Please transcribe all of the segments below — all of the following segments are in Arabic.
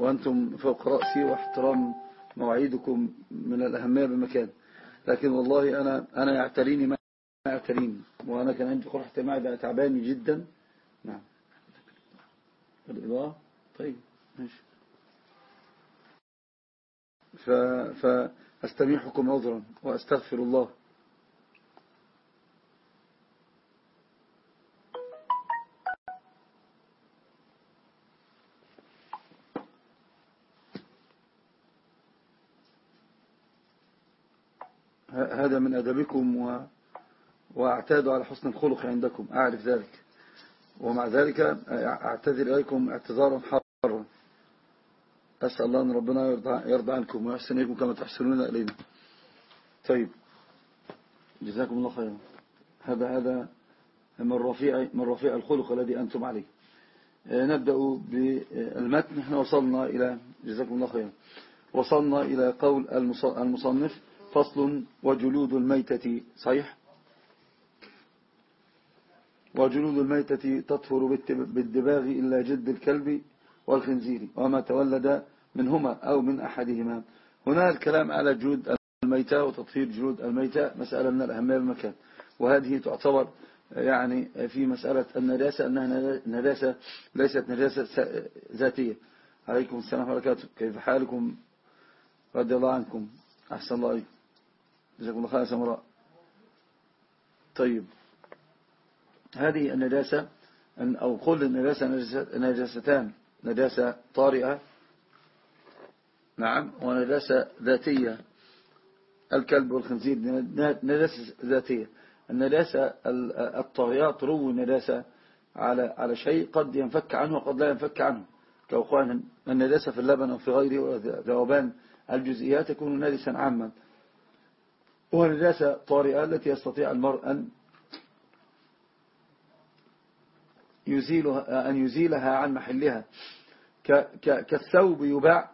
وأنتم فوق رأسي واحترام مواعيدكم من الأهمية بمكان. لكن والله أنا أنا يعتريني ما يعتريني. وأنا كان عندي قرحة معدة تعباني جدا. نعم. الإضاءة؟ طيب ماشي. فأستميحكم عذرا وأستغفر الله. هذا من أدبكم و... وأعتاد على حسن الخلق عندكم. أعرف ذلك. ومع ذلك أعتذر إليكم اعتذارا حارا أسأل الله أن ربنا يرضى, يرضى عنكم ويحسن إليكم كما تحسنون إلينا. طيب. جزاكم الله خيرا. هذا هذا من رفيع, من رفيع الخلق الذي أنتم عليه. نبدأ بالمتن. إحنا وصلنا إلى جزاكم الله خيرا. وصلنا إلى قول المصنف. فصل وجلود الميتة صحيح؟ وجلود الميتة تطفر بالدباغ إلا جد الكلب والخنزير وما تولد منهما أو من أحدهما. هنا الكلام على جلود الميتة وتطفير جلود الميتة مسألة من الأهمية بالمكان وهذه تعتبر يعني في مسألة النجاسة أنها نجاسة ليست نجاسة ذاتية. عليكم السلام وبركاته. كيف حالكم؟ رضي الله عنكم. أحسن الله عليكم جزاكم الله خير سمراء طيب. هذه النجاسة أو كل النجاسة نجاستان. نجاسة طارئة. نعم. ونجاسة ذاتية. الكلب والخنزير نجاسة ذاتية. النجاسة الطارئة تروي النجاسة على على شيء قد ينفك عنه وقد لا ينفك عنه. كأخوان النجاسة في اللبن أو في غيره ذوبان الجزئيات يكون نجسا عاما. ونجاسة طارئة التي يستطيع المرء أن يزيلها, أن يزيلها عن محلها. كالثوب يباع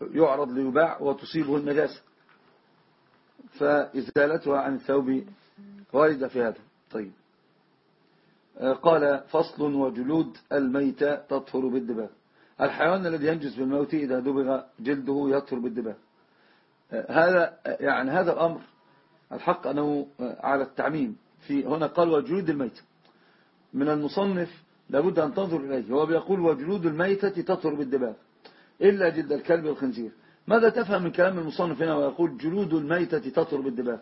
يعرض ليباع وتصيبه النجاسة. فإزالتها عن الثوب واردة في هذا. طيب. قال فصل وجلود الميتة تطهر بالدباغ. الحيوان الذي ينجز بالموت إذا دبغ جلده يطهر بالدباغ. هذا يعني هذا الأمر الحق أنه على التعميم. في هنا قال وجلود الميتة. من المصنف لابد أن تنظر إليه. هو بيقول وجلود الميتة تطهر بالدباغ إلا جلد الكلب والخنزير. ماذا تفهم من كلام المصنف هنا ويقول جلود الميتة تطهر بالدباغ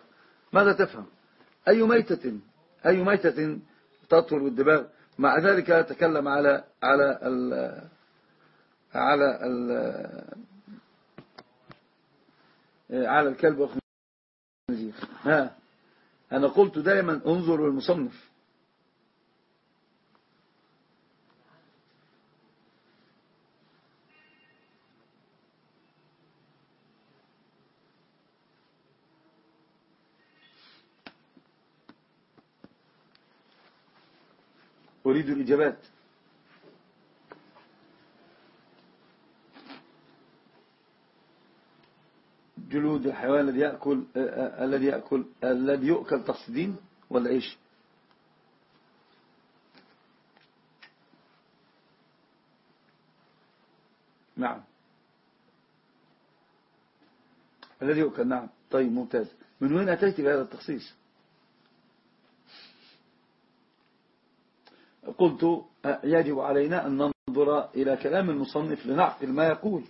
ماذا تفهم؟ أي ميتة أي ميتة تطهر بالدباغ مع ذلك تكلم على على ال على ال على الكلب والخنزير. ها أنا قلت دائما انظر للمصنف أريد الإجابات. جلود الحيوان الذي يأكل الذي يأكل الذي يؤكل تصدين ولا إيش؟ نعم. الذي يؤكل نعم. طيب ممتاز. من وين أتيت بهذا التخصيص؟ قلت يجب علينا أن ننظر إلى كلام المصنف لنعقل ما يقول.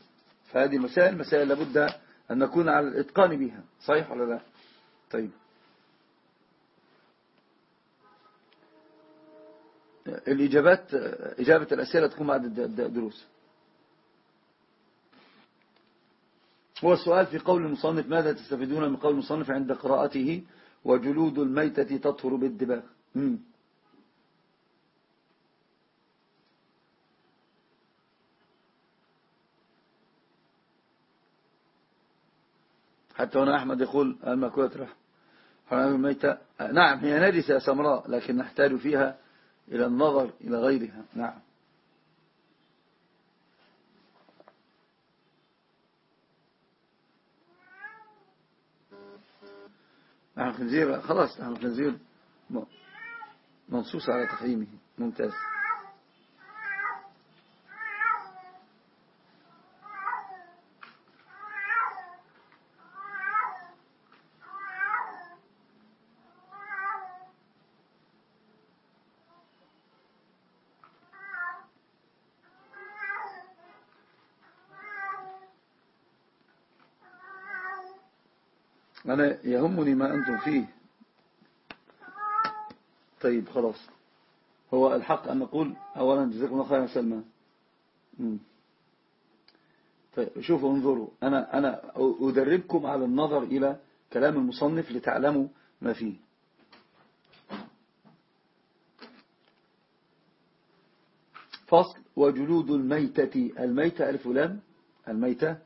فهذه المسائل مسائل لابد أن نكون على الإتقان بها. صحيح ولا لا؟ طيب. الإجابات إجابة الأسئلة تكون بعد الدروس. هو السؤال في قول المصنف ماذا تستفيدون من قول المصنف عند قراءته؟ وجلود الميتة تطهر بالدباغ حتى هنا أحمد يقول المأكولة رحم حرام نعم هي نجسة سمراء لكن نحتاج فيها إلى النظر إلى غيرها. نعم. نحن خنزير. خلاص نحن خنزير منصوص على تحريمه. ممتاز. يهمني ما أنتم فيه. طيب خلاص. هو الحق أن نقول أولا جزاكم الله خيرا سلمان طيب شوفوا انظروا. أنا, أنا أدربكم على النظر إلى كلام المصنف لتعلموا ما فيه. فصل وجلود الميتة. الميتة ألف لام. الميتة.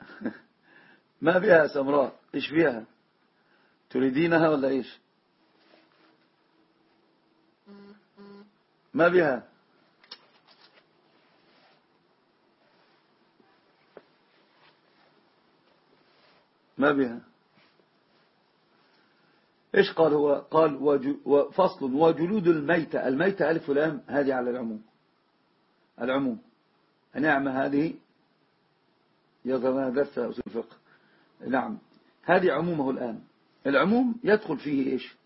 ما بها سمراء؟ إيش فيها؟ تريدينها ولا إيش؟ ما بها ما بها إيش قال هو؟ قال وفصل وجلود الميتة. الميتة ألف لام هذه على العموم. العموم. نعمة هذه يظهر درس أصول الفقه. نعم. هذه عمومه الآن. العموم يدخل فيه إيش؟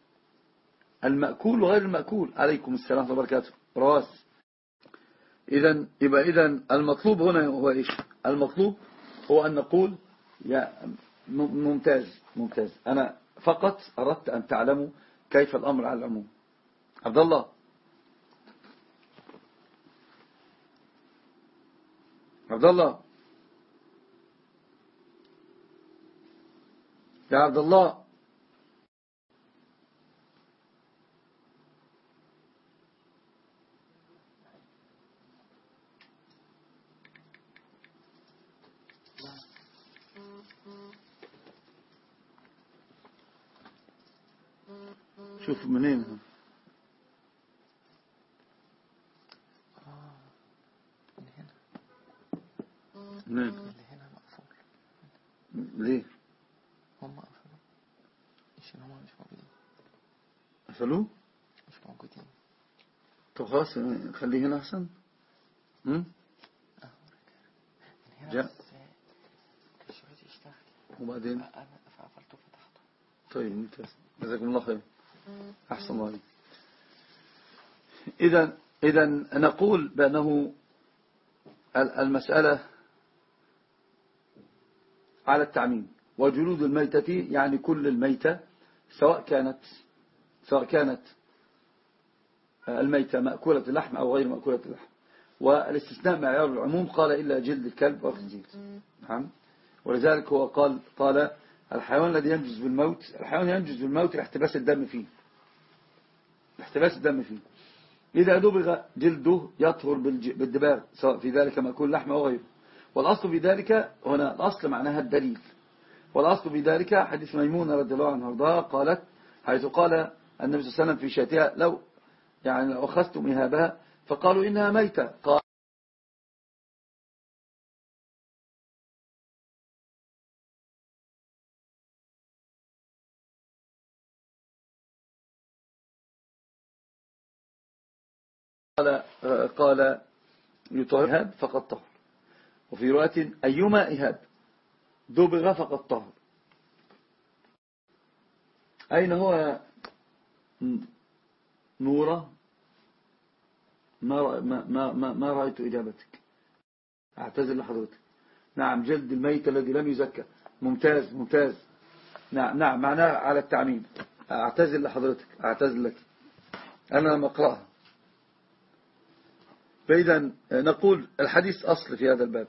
المأكول وغير المأكول. عليكم السلام وبركاته. رواس. إذا يبقى إذا المطلوب هنا هو إيش؟ المطلوب هو أن نقول يا ممتاز ممتاز. أنا فقط أردت أن تعلموا كيف الأمر على العموم. عبد الله. عبد الله. يا عبد الله. شوف منين منين؟ هنا مقفول. ليه هم قفلوا إيش هم مش موجودين قفلوه مش موجودين طب خلاص خليه هنا أحسن. امم جاء وبعدين؟ قفلته فتحته طيب ممتاز. جزاكم الله خير. أحسن الله عليك. اذا اذا نقول بأنه المسألة على التعميم. وجلود الميتة يعني كل الميتة سواء كانت سواء كانت الميتة مأكولة اللحم أو غير مأكولة اللحم. والاستثناء معيار العموم قال إلا جلد الكلب والخنزير نعم. ولذلك هو قال قال الحيوان الذي ينجز بالموت الحيوان ينجز بالموت لاحتباس الدم فيه. احتباس الدم فيه. إذا دبغ جلده يطهر بالدباغ سواء في ذلك مأكول لحم أو غيره. والأصل في ذلك هنا الأصل معناها الدليل. والأصل في ذلك حديث ميمونة رضي الله عنها وارضاها قالت حيث قال النبي صلى الله عليه وسلم في شاتها لو يعني لو أخذتم إهابها فقالوا إنها ميتة. قال قال قال يطهر فقد طهر. وفي رواية أيما إهاب؟ دبغ فقد طهر. أين هو نورة. ما, ما, ما, ما رأيت إجابتك. أعتذر لحضرتك. نعم جلد الميت الذي لم يزكى. ممتاز ممتاز. نعم نعم معناه على التعميم. أعتذر لحضرتك أعتذر لك. أنا لم أقرأها. فإذا نقول الحديث أصل في هذا الباب.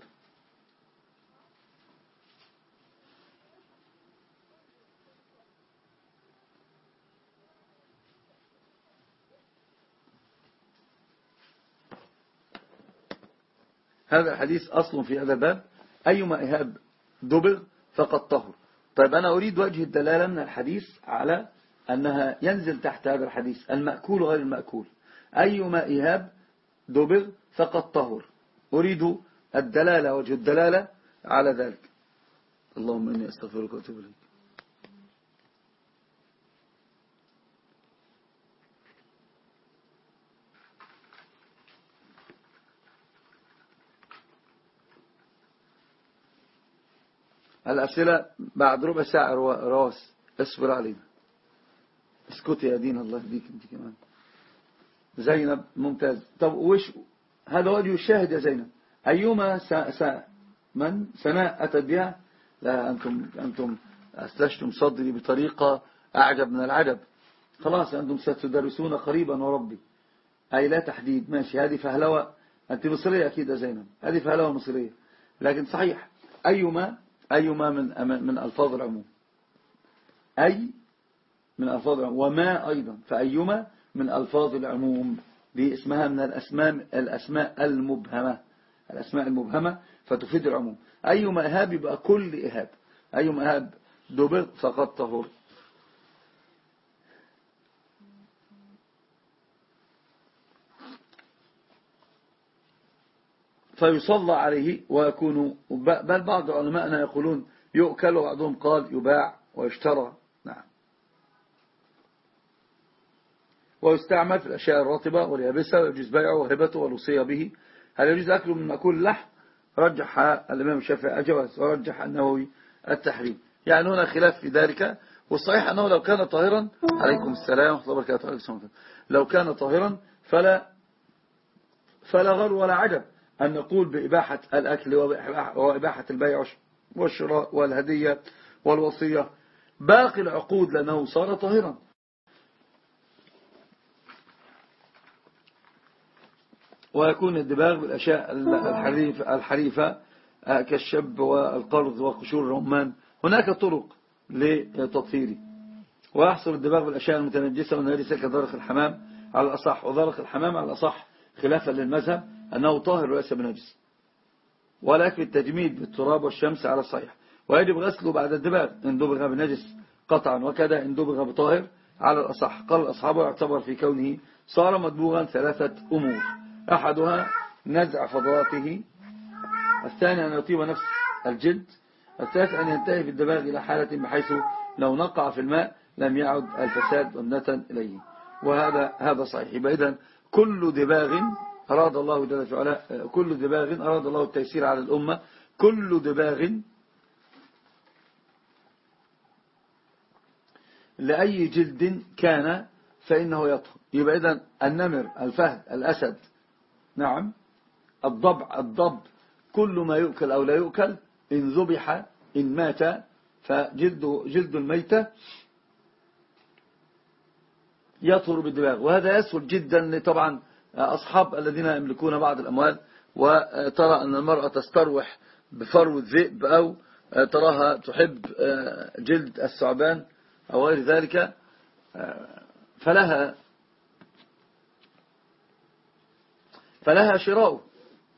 هذا الحديث أصل في هذا الباب. أيما إهاب دبغ فقد طهر. طيب أنا أريد وجه الدلالة من الحديث على أنها ينزل تحت هذا الحديث المأكول غير المأكول. أيما إهاب دبغ فقد طهر. أريد الدلالة وجه الدلالة على ذلك. اللهم إني أستغفرك وأتوب إليك. الأسئلة بعد ربع ساعة رواس اصبر علينا. اسكت يا دين الله يهديك انت كمان. زينب ممتاز. طب وش هذا وجه الشاهد يا زينب. أيما سا سا من؟ سناء أتت بها؟ لا أنتم, أنتم أسلشتم صدري بطريقة أعجب من العجب. خلاص أنتم ستدرسون قريبا وربي. أي لا تحديد. ماشي. هذه فهلوة. أنت مصرية أكيد زينب. هذه فهلوة مصرية. لكن صحيح. أيما أيما من من ألفاظ العموم أي من ألفاظ العموم وما أيضا. فأيما من ألفاظ العموم. دي اسمها من الأسماء, الأسماء المبهمة. الأسماء المبهمة فتفيد العموم. أيما إهاب يبقى كل إهاب. أيما إهاب دبر فقد طهر فيصلى عليه ويكون بل بعض علماءنا يقولون يؤكل وبعضهم قال يباع ويشترى. نعم. ويستعمل في الأشياء الرطبة واليابسة ويجوز بيعه وهبته والوصية به. هل يجوز أكله من مأكول اللحم؟ رجح الإمام الشافعي أجواز ورجح النووي التحريم. يعني هنا خلاف في ذلك والصحيح أنه لو كان طاهرا عليكم السلام ورحمة الله وبركاته. لو كان طاهرا فلا فلا غر ولا عجب. أن نقول بإباحة الأكل وإباحة البيع والشراء والهدية والوصية باقي العقود لأنه صار طاهرا. ويكون الدباغ بالأشياء الحريفة آه، كالشب والقرض وقشور الرمان. هناك طرق لتطهيره. ويحصل الدباغ بالأشياء المتنجسة والنجسة كدرق الحمام على الأصح. ودرق الحمام على الأصح خلافا للمذهب. أنه طاهر وليس بنجس ولكن التجميد بالتراب والشمس على الصحيح. ويجب غسله بعد الدباغ. إن دبغ بنجس قطعا وكذا إن دبغ بطاهر على الأصح. قال الأصحاب يعتبر في كونه صار مدبوغا ثلاثة أمور. أحدها نزع فضلاته. الثاني أن يطيب نفس الجلد. الثالث أن ينتهي في الدباغ إلى حالة بحيث لو نقع في الماء لم يعد الفساد ضمنة إليه. وهذا هذا صحيح. إذن كل دباغ أراد الله جل وعلا كل دباغ أراد الله التيسير على الأمة كل دباغ. لأي جلد كان فإنه يطهر. يبقى إذن النمر الفهد الأسد. نعم. الضبع الضب. كل ما يؤكل أو لا يؤكل إن ذبح إن مات فجلد جلد الميتة يطهر بالدباغ. وهذا يسهل جدا طبعا أصحاب الذين يملكون بعض الأموال وترى أن المرأة تستروح بفرو الذئب أو تراها تحب جلد الثعبان أو غير ذلك فلها فلها شراء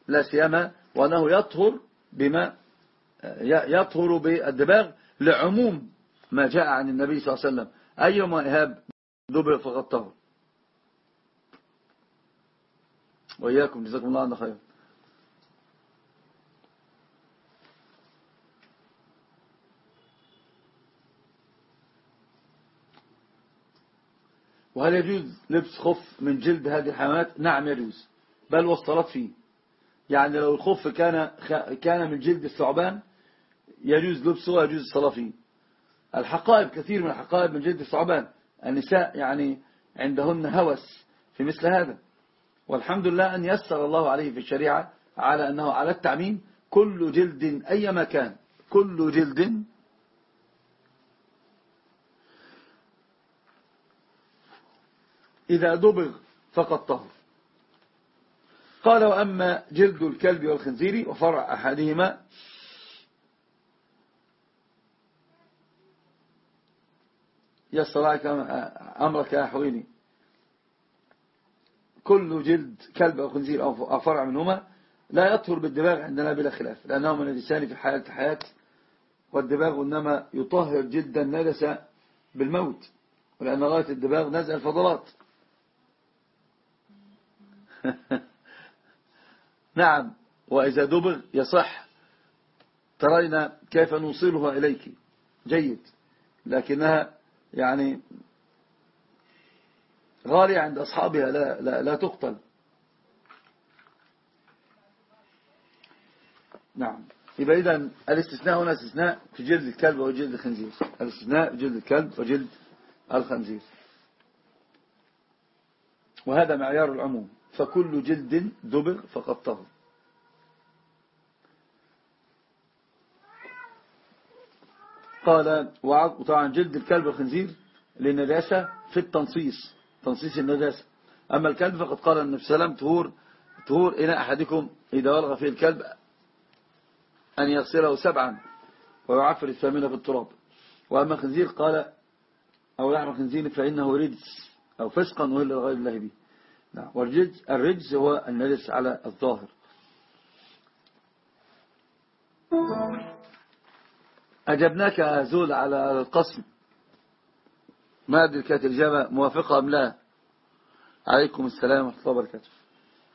لا سيما وأنه يطهر بما يطهر بالدباغ لعموم ما جاء عن النبي صلى الله عليه وسلم. أيما إهاب دبر فقد طهر. وإياكم. جزاكم الله عنا خير. وهل يجوز لبس خف من جلد هذه الحيوانات؟ نعم يجوز بل والصلاة فيه. يعني لو الخف كان كان من جلد الثعبان يجوز لبسه ويجوز الصلاة فيه. الحقائب كثير من الحقائب من جلد الثعبان. النساء يعني عندهن هوس في مثل هذا. والحمد لله أن يسر الله عليه في الشريعة على أنه على التعميم كل جلد أي مكان. كل جلد. إذا دبغ فقد طهر. قال وأما جلد الكلب والخنزير وفرع أحدهما. يسر أمرك يا حويني. كل جلد كلب أو خنزير أو فرع منهما لا يطهر بالدباغ عندنا بلا خلاف. لأنه من الإنسان في حياة الحياة والدباغ إنما يطهر جدا نجس بالموت. ولأن غاية الدباغ نزع الفضلات. نعم. وإذا دبغ يصح. ترين كيف نوصلها إليك. جيد. لكنها يعني غالية عند أصحابها لا, لا, لا تقتل. نعم. يبقى إذا الاستثناء هنا استثناء في جلد الكلب وجلد الخنزير. الاستثناء في جلد الكلب وجلد الخنزير. وهذا معيار العموم. فكل جلد دبغ فقد طهر قال وطبعا جلد الكلب والخنزير للنجاسة في التنصيص. تنصيص النجاسة أما الكلب فقد قال النبي صلى الله عليه وسلم طهور طهور إن أحدكم إذا ولغ فيه الكلب أن يغسله سبعا ويعفر الثامنة في التراب. وأما الخنزير قال أو لحم الخنزير فإنه رجس أو فسقا وإلا غير الله به. نعم. والرجز الرجز هو النجس على الظاهر. أجبناك زول على القسم. ما أدري كانت الإجابة موافقة أم لا. عليكم السلام ورحمة الله وبركاته.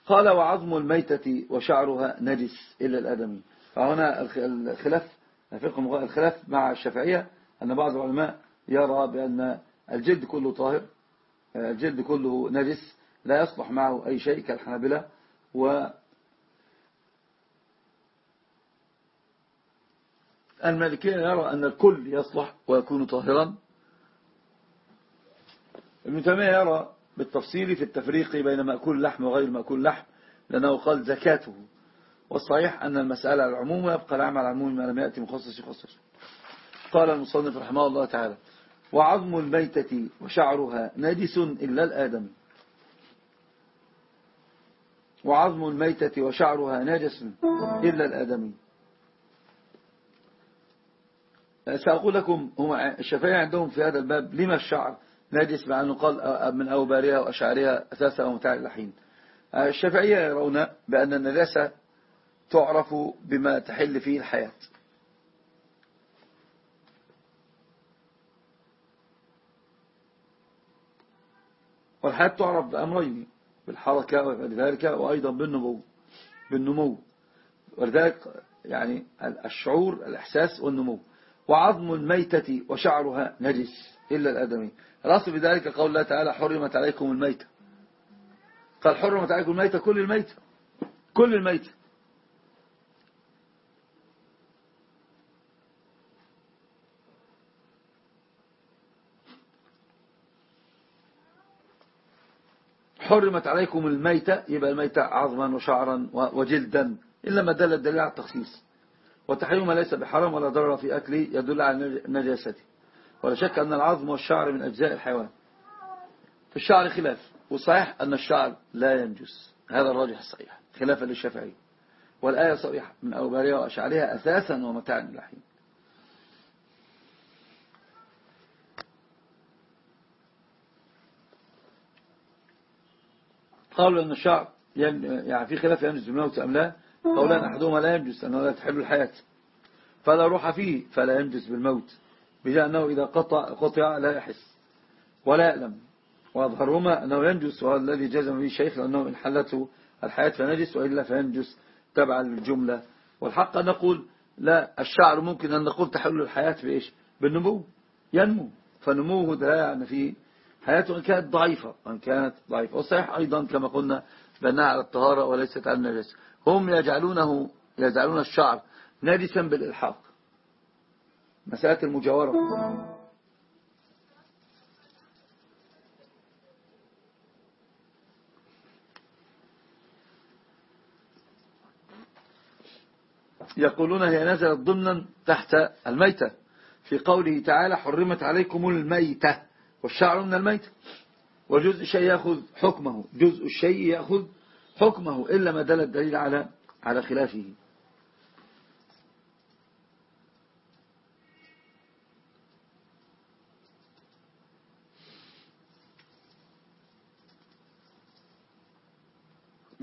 قال وعظم الميتة وشعرها نجس إلا الأدمي فهنا الخلاف الخلاف مع الشافعية أن بعض العلماء يرى بأن الجلد كله طاهر الجلد كله نجس لا يصلح معه أي شيء كالحنابلة و المالكية يرى أن الكل يصلح ويكون طاهرا. ابن تيمية يرى بالتفصيل في التفريق بين مأكول لحم وغير مأكول لحم لأنه قال زكاته. والصحيح أن المسألة على العموم ويبقى العمل على العموم ما لم يأتي مخصص يخصص. قال المصنف رحمه الله تعالى وعظم الميتة وشعرها نجس إلا الآدم. وعظم الميتة وشعرها نجس إلا الآدمي سأقول لكم هم عندهم في هذا الباب لما الشعر؟ نجس مع أنه قال من أوبارها وأشعارها أساسا ومتاع اللحين الشافعية يرون بأن النجاسة تعرف بما تحل فيه الحياة. والحياة تعرف بأمرين بالحركة ولذلك وأيضا بالنمو بالنمو. ولذلك يعني الشعور الإحساس والنمو. وعظم الميتة وشعرها نجس. إلا الأدمي. الأصل في ذلك قول الله تعالى حرمت عليكم الميتة قال حرمت عليكم الميتة كل الميتة كل الميتة حرمت عليكم الميتة يبقى الميتة عظما وشعرا وجلدا. إلا ما دل الدليل على التخصيص. وتحريم ليس بحرام ولا ضرر في أكله يدل على نجاسته. ولا شك أن العظم والشعر من أجزاء الحيوان. في الشعر خلاف وصحيح أن الشعر لا ينجس. هذا الراجح الصحيح خلافا للشافعي. والآية صريحة من أوبارها وأشعارها أساسا ومتاعا للحين قالوا أن الشعر يعني في خلاف ينجز بالموت أم لا؟ قولان أحدهما لا ينجز أنه لا تحل الحياة. فلا روح فيه فلا ينجز بالموت. بجاء أنه إذا قطع, قطع لا يحس. ولا يألم وأظهرهما أنه ينجس وهذا الذي جزم به الشيخ لأنه إن حلته الحياة فنجس وإلا فينجس تبعا للجملة والحق أن نقول لا الشعر ممكن أن نقول تحل الحياة بإيش؟ بالنمو ينمو. فنموه ده يعني فيه حياته إن كانت ضعيفة وإن كانت ضعيفة. والصحيح أيضا كما قلنا بأنها على الطهارة وليست على النجس. هم يجعلونه يجعلون الشعر نجسا بالإلحاق. مسألة المجاورة. يقولون هي نزلت ضمنا تحت الميتة. في قوله تعالى حرمت عليكم الميتة والشعر من الميتة. وجزء الشيء يأخذ حكمه. جزء الشيء يأخذ حكمه إلا ما دل الدليل على على خلافه.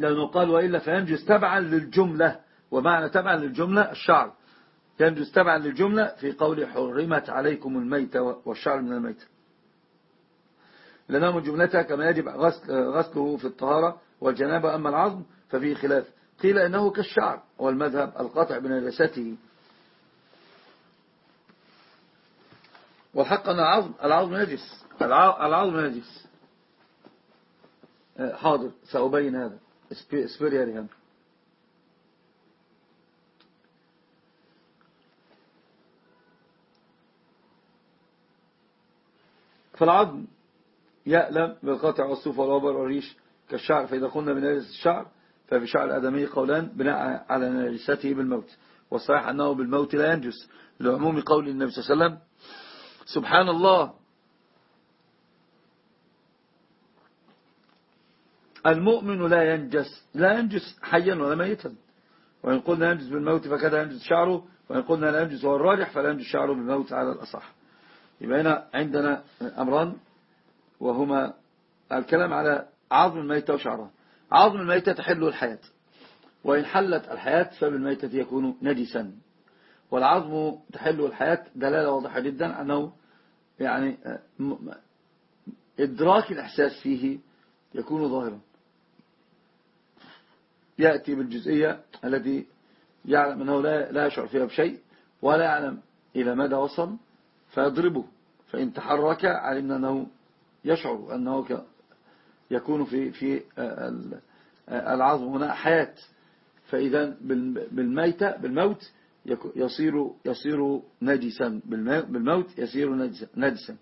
لأنه قال وإلا فينجز تبعا للجملة ومعنى تبعا للجملة الشعر. ينجز تبعا للجملة في قول حرمت عليكم الميتة والشعر من الميتة لأنه من جملتها كما يجب غسل غسله في الطهارة والجنابة أما العظم ففيه خلاف. قيل إنه كالشعر والمذهب القطع بنجاسته. والحق أن العظم العظم نجس العظم نجس آه، حاضر سأبين هذا. يا ريهام فالعظم يألم بالقطع والصوف والوبر والريش كالشعر. فإذا قلنا بنجس الشعر ففي شعر الأدمي قولان بناء على نجسته بالموت. والصحيح أنه بالموت لا ينجس لعموم قول النبي صلى الله عليه وسلم سبحان الله المؤمن لا ينجس لا ينجس حيا ولا ميتا. وإن قلنا ينجس بالموت فكذا ينجس شعره وإن قلنا لا ينجس هو الراجح فلا ينجس شعره بالموت على الأصح. يبقى هنا عندنا أمران وهما الكلام على عظم الميتة وشعرها. عظم الميتة تحل الحياة. وإن حلت الحياة فبالميتة يكون نجسا. والعظم تحل الحياة دلالة واضحة جدا أنه يعني إدراك الإحساس فيه يكون ظاهرا. يأتي بالجزئية التي يعلم أنه لا يشعر فيها بشيء ولا يعلم إلى مدى وصل فيضربه فإن تحرك علمنا أنه يشعر أنه يكون في في العظم هنا حياة. فإذا بالميتة بالموت يصير يصير نجسا بالموت يصير نجسا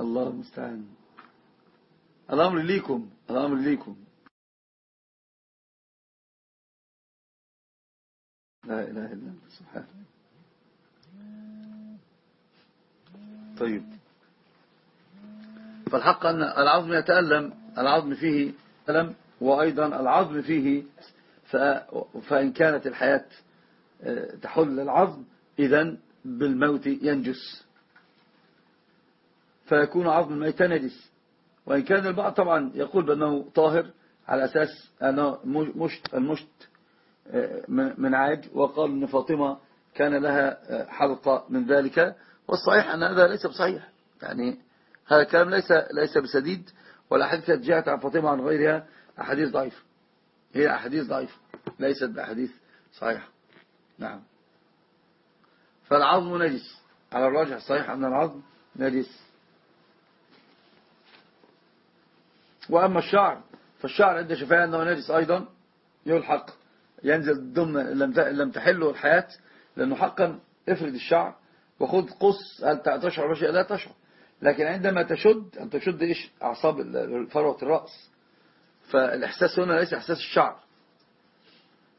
الله المستعان الأمر ليكم الأمر ليكم لا إله طيب. فالحق أن العظم يتألم العظم فيه ألم وأيضا العظم فيه فإن كانت الحياة آه، تحل العظم إذا بالموت ينجس. فيكون عظم الميت نجس. وإن كان البعض طبعا يقول بأنه طاهر على أساس أنه مشت المشت من عاج وقال أن فاطمة كان لها حلقة من ذلك والصحيح أن هذا ليس بصحيح. يعني هذا الكلام ليس ليس بسديد والأحاديث جاءت عن فاطمة عن غيرها أحاديث ضعيفة هي أحاديث ضعيفة ليست بأحاديث صحيحة. نعم. فالعظم نجس. على الراجح الصحيح أن العظم نجس. وأما الشعر فالشعر عند شفاء أنه نجس أيضا يلحق. ينزل ضمن لم تحله الحياة لأنه حقا افرد الشعر وخذ قص هل تشعر بشيء لا تشعر. لكن عندما تشد أن تشد إيش؟ أعصاب فروة الرأس. فالإحساس هنا ليس إحساس الشعر.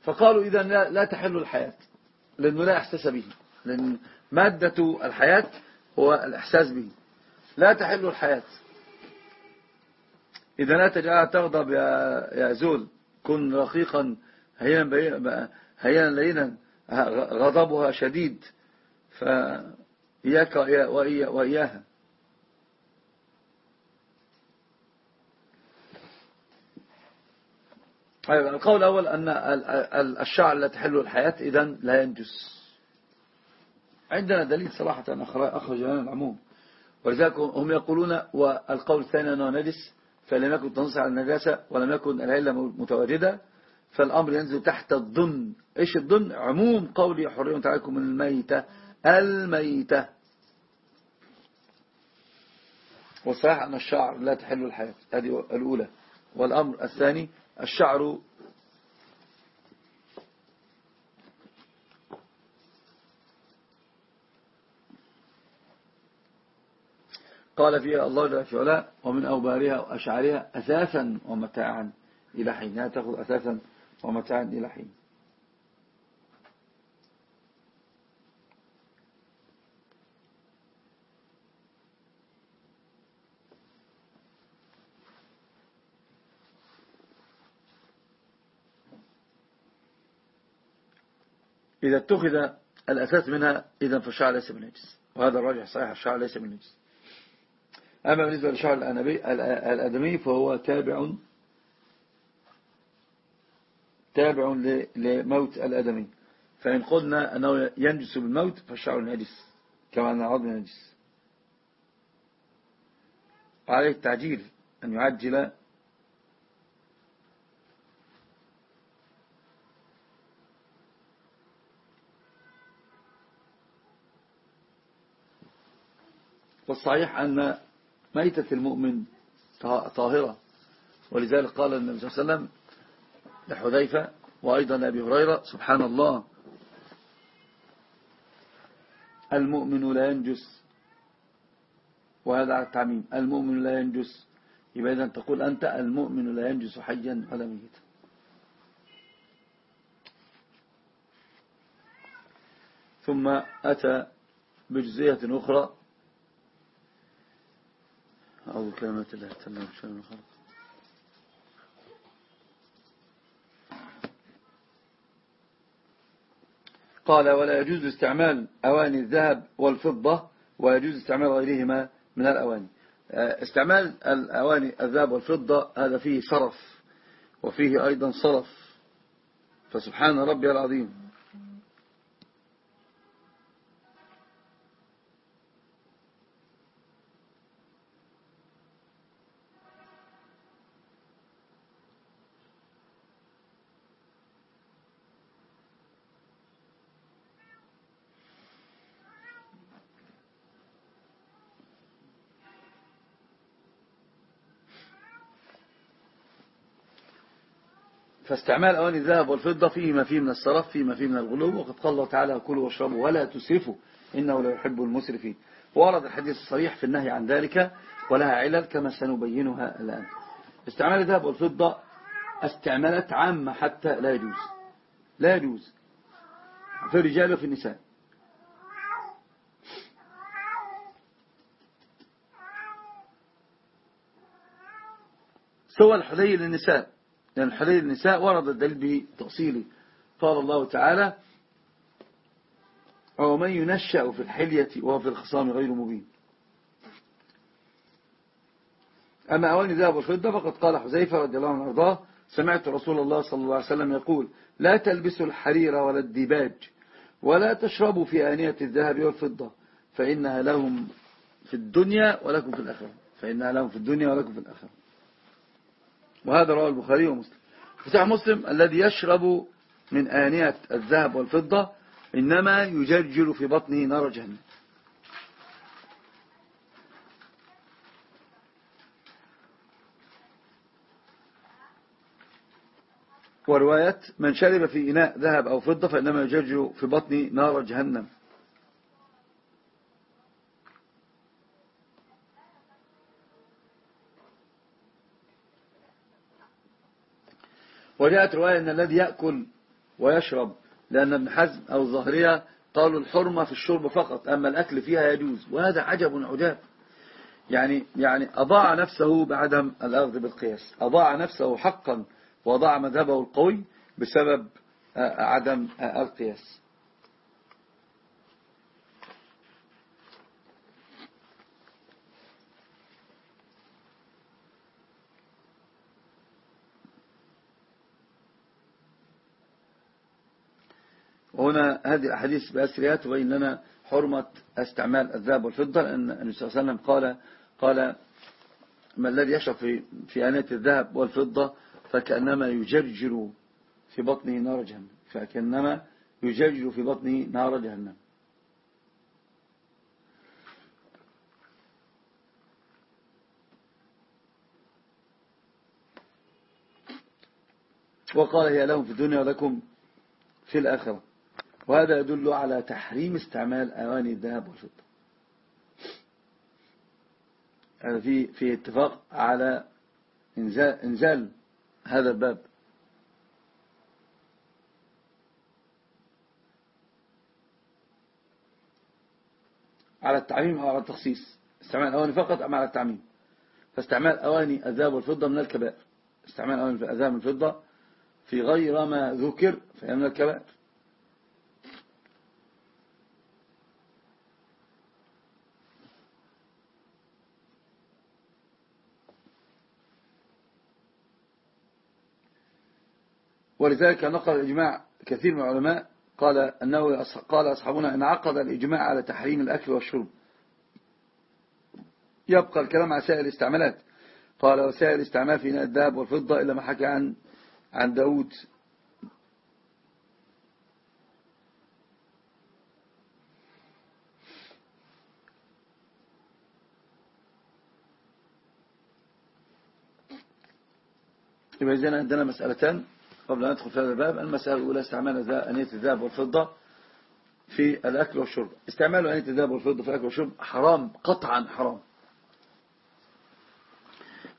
فقالوا إذا لا, لا تحل الحياة لأنه لا إحساس به. لأن مادة الحياة هو الإحساس به. لا تحل الحياة. إذا لا تجعلها تغضب يا, يا زول. كن رقيقا هينا هينا لينا غضبها شديد. فإياك وإياها. طيب القول الأول أن الشعر لا تحل الحياة إذا لا ينجس. عندنا دليل صراحة أخرج لنا العموم. ولذلك هم يقولون والقول الثاني أنه نجس فلم يكن تنص على النجاسة ولم يكن العلة متواجدة. فالأمر ينزل تحت الظن. إيش الظن؟ عموم قولي حرية عليكم من الميتة. الميتة. والصحيح أن الشعر لا تحل الحياة. هذه الأولى. والأمر الثاني الشعر قال فيها الله جل وعلا ومن أوبارها وأشعارها أساسا ومتاعا إلى حين تأخذ أساسا ومتاعا إلى حين إذا اتخذ الأساس منها إذا فالشعر ليس من نجس. وهذا الراجح صحيح الشعر ليس من نجس. أما بالنسبة للشعر الأدمي فهو تابع تابع لموت الأدمي. فإن قلنا أنه ينجس بالموت فالشعر نجس كما أن العظم نجس وعليه التعجيل أن يعجل والصحيح أن ميتة المؤمن طاهرة. ولذلك قال النبي صلى الله عليه وسلم لحذيفة وأيضا أبي هريرة. سبحان الله. المؤمن لا ينجس. وهذا التعميم. المؤمن لا ينجس. يبقى إذا تقول أنت المؤمن لا ينجس حيا ولا ميتا. ثم أتى بجزئية أخرى. أعوذ كلمات الله من شر الخلق قال ولا يجوز استعمال أواني الذهب والفضة ويجوز استعمال غيرهما من الأواني. استعمال الأواني الذهب والفضة هذا فيه شرف وفيه أيضا صرف. فسبحان ربي العظيم. فاستعمال أواني الذهب والفضة فيه ما فيه من الصرف فيه ما فيه من الغلو وقد قال الله تعالى كلوا واشربوا ولا تسرفوا إنه لا يحب المسرفين. ورد الحديث الصريح في النهي عن ذلك ولها علل كما سنبينها الآن. استعمال الذهب والفضة استعمالات عامة حتى لا يجوز. لا يجوز. في الرجال وفي النساء. سوى الحلي للنساء. لأن حليل النساء ورد الدليل بتأصيله قال الله تعالى ومن ينشأ في الحلية وهو في الخصام غير مبين. أما أواني ذهب والفضة فقد قال حزيفة رضي الله عنه أرضاه سمعت رسول الله صلى الله عليه وسلم يقول لا تلبسوا الحرير ولا الديباج ولا تشربوا في آنية الذهب والفضة فإنها لهم في الدنيا ولكم في الآخرة. فإنها لهم في الدنيا ولكم في الآخرة. وهذا رواه البخاري ومسلم. فتح مسلم الذي يشرب من آنية الذهب والفضة إنما يجرجر في بطنه نار جهنم. ورواية من شرب في إناء ذهب أو فضة فإنما يجرجر في بطنه نار جهنم. وجاءت رواية أن الذي يأكل ويشرب لأن ابن حزم أو الظهرية قالوا الحرمة في الشرب فقط أما الأكل فيها يجوز وهذا عجب عجاب. يعني يعني أضاع نفسه بعدم الأخذ بالقياس أضاع نفسه حقا وضاع مذهبه القوي بسبب عدم القياس. وهنا هذه الأحاديث بأسرها تبين لنا حرمة استعمال الذهب والفضة لأن النبي صلى الله عليه وسلم قال قال ما الذي يشرب في في آنية الذهب والفضة فكأنما يجرجر في بطنه نار جهنم. فكأنما يجرجر في بطنه نار جهنم. وقال هي لهم في الدنيا ولكم في الآخرة. وهذا يدل على تحريم استعمال أواني الذهب والفضة. هذا في في اتفاق على إنزال, إنزال هذا الباب. على التعميم أو على التخصيص؟ استعمال أواني فقط أم على التعميم؟ فاستعمال أواني الذهب والفضة من الكبائر. استعمال أواني الذهب والفضة في غير ما ذكر فهي من الكبائر. ولذلك نقل الإجماع كثير من العلماء قال أنه قال أصحابنا إن عقد الإجماع على تحريم الأكل والشرب. يبقى الكلام على سائر الاستعمالات. قال وسائر الاستعمال في الذهب والفضة إلا ما حكى عن عن داود. يبقى إذن عندنا مسألتان. قبل أن ندخل في هذا الباب المسألة الأولى استعمال أنية الذهب والفضة في الأكل والشرب. استعمال آنية الذهب والفضة في الأكل والشرب حرام قطعا حرام.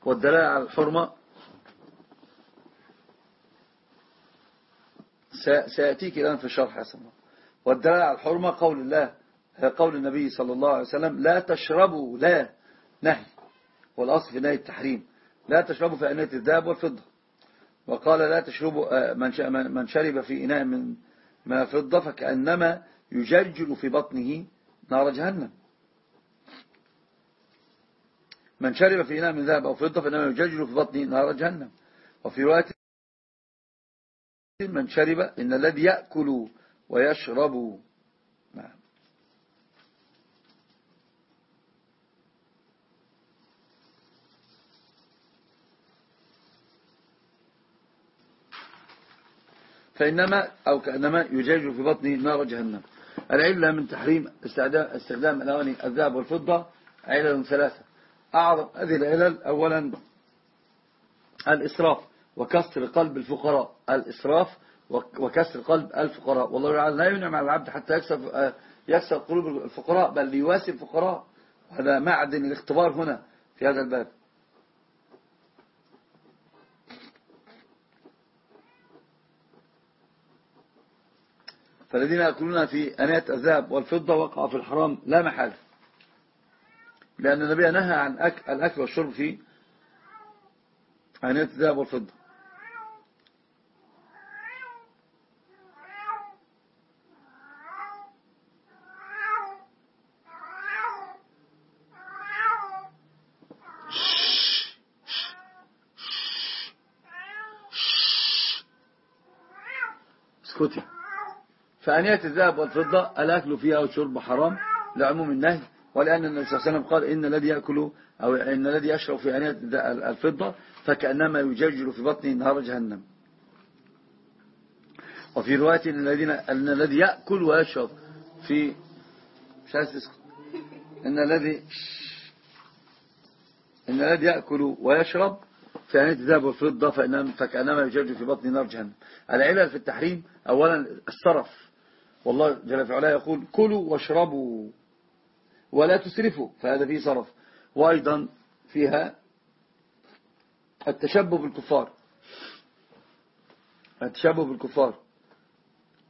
والدلالة على الحرمة سيأتيك الآن في الشرح حسن والدلالة على الحرمة قول الله قول النبي صلى الله عليه وسلم لا تشربوا لا نهي. والأصل في نهي التحريم لا تشربوا في أنية الذهب والفضة. وقال لا تشربوا آه، من شرب في إناء من ما فضة فكأنما يجرجل في بطنه نار جهنم. من شرب في إناء من ذهب أو فضة فإنما يجرجل في بطنه نار جهنم. وفي رواية من شرب إن الذي يأكل ويشرب نعم فإنما أو كأنما يجاج في بطنه نار جهنم. العلة من تحريم استخدام الأواني الذهب والفضة علل ثلاثة. أعظم هذه العلل أولا الإسراف وكسر قلب الفقراء. الإسراف وكسر قلب الفقراء. والله تعالى لا ينعم على العبد حتى يكسر, يكسر قلوب الفقراء بل ليواسي الفقراء. هذا معدن الاختبار هنا في هذا الباب. فالذين يأكلون في أنية الذهب والفضة وقعوا في الحرام لا محال لأن النبي نهى عن الأكل والشرب في أنية الذهب والفضة. فأنية الذهب والفضة الأكل فيها والشرب حرام لعموم النهي ولأن النبي صلى الله عليه وسلم قال إن الذي يأكل أو إن الذي يشرب في أنية الفضة فكأنما يجرجر في بطنه نهار جهنم. وفي رواية إن, الذين أن الذي يأكل ويشرب في مش عايز إن الذي إن الذي يأكل ويشرب في أنية الذهب والفضة فكأنما يجرجر في بطن نار جهنم. العلل في التحريم أولا الصرف. والله جل في علاه يقول كلوا واشربوا ولا تسرفوا فهذا فيه صرف. وأيضا فيها التشبه بالكفار. التشبه بالكفار.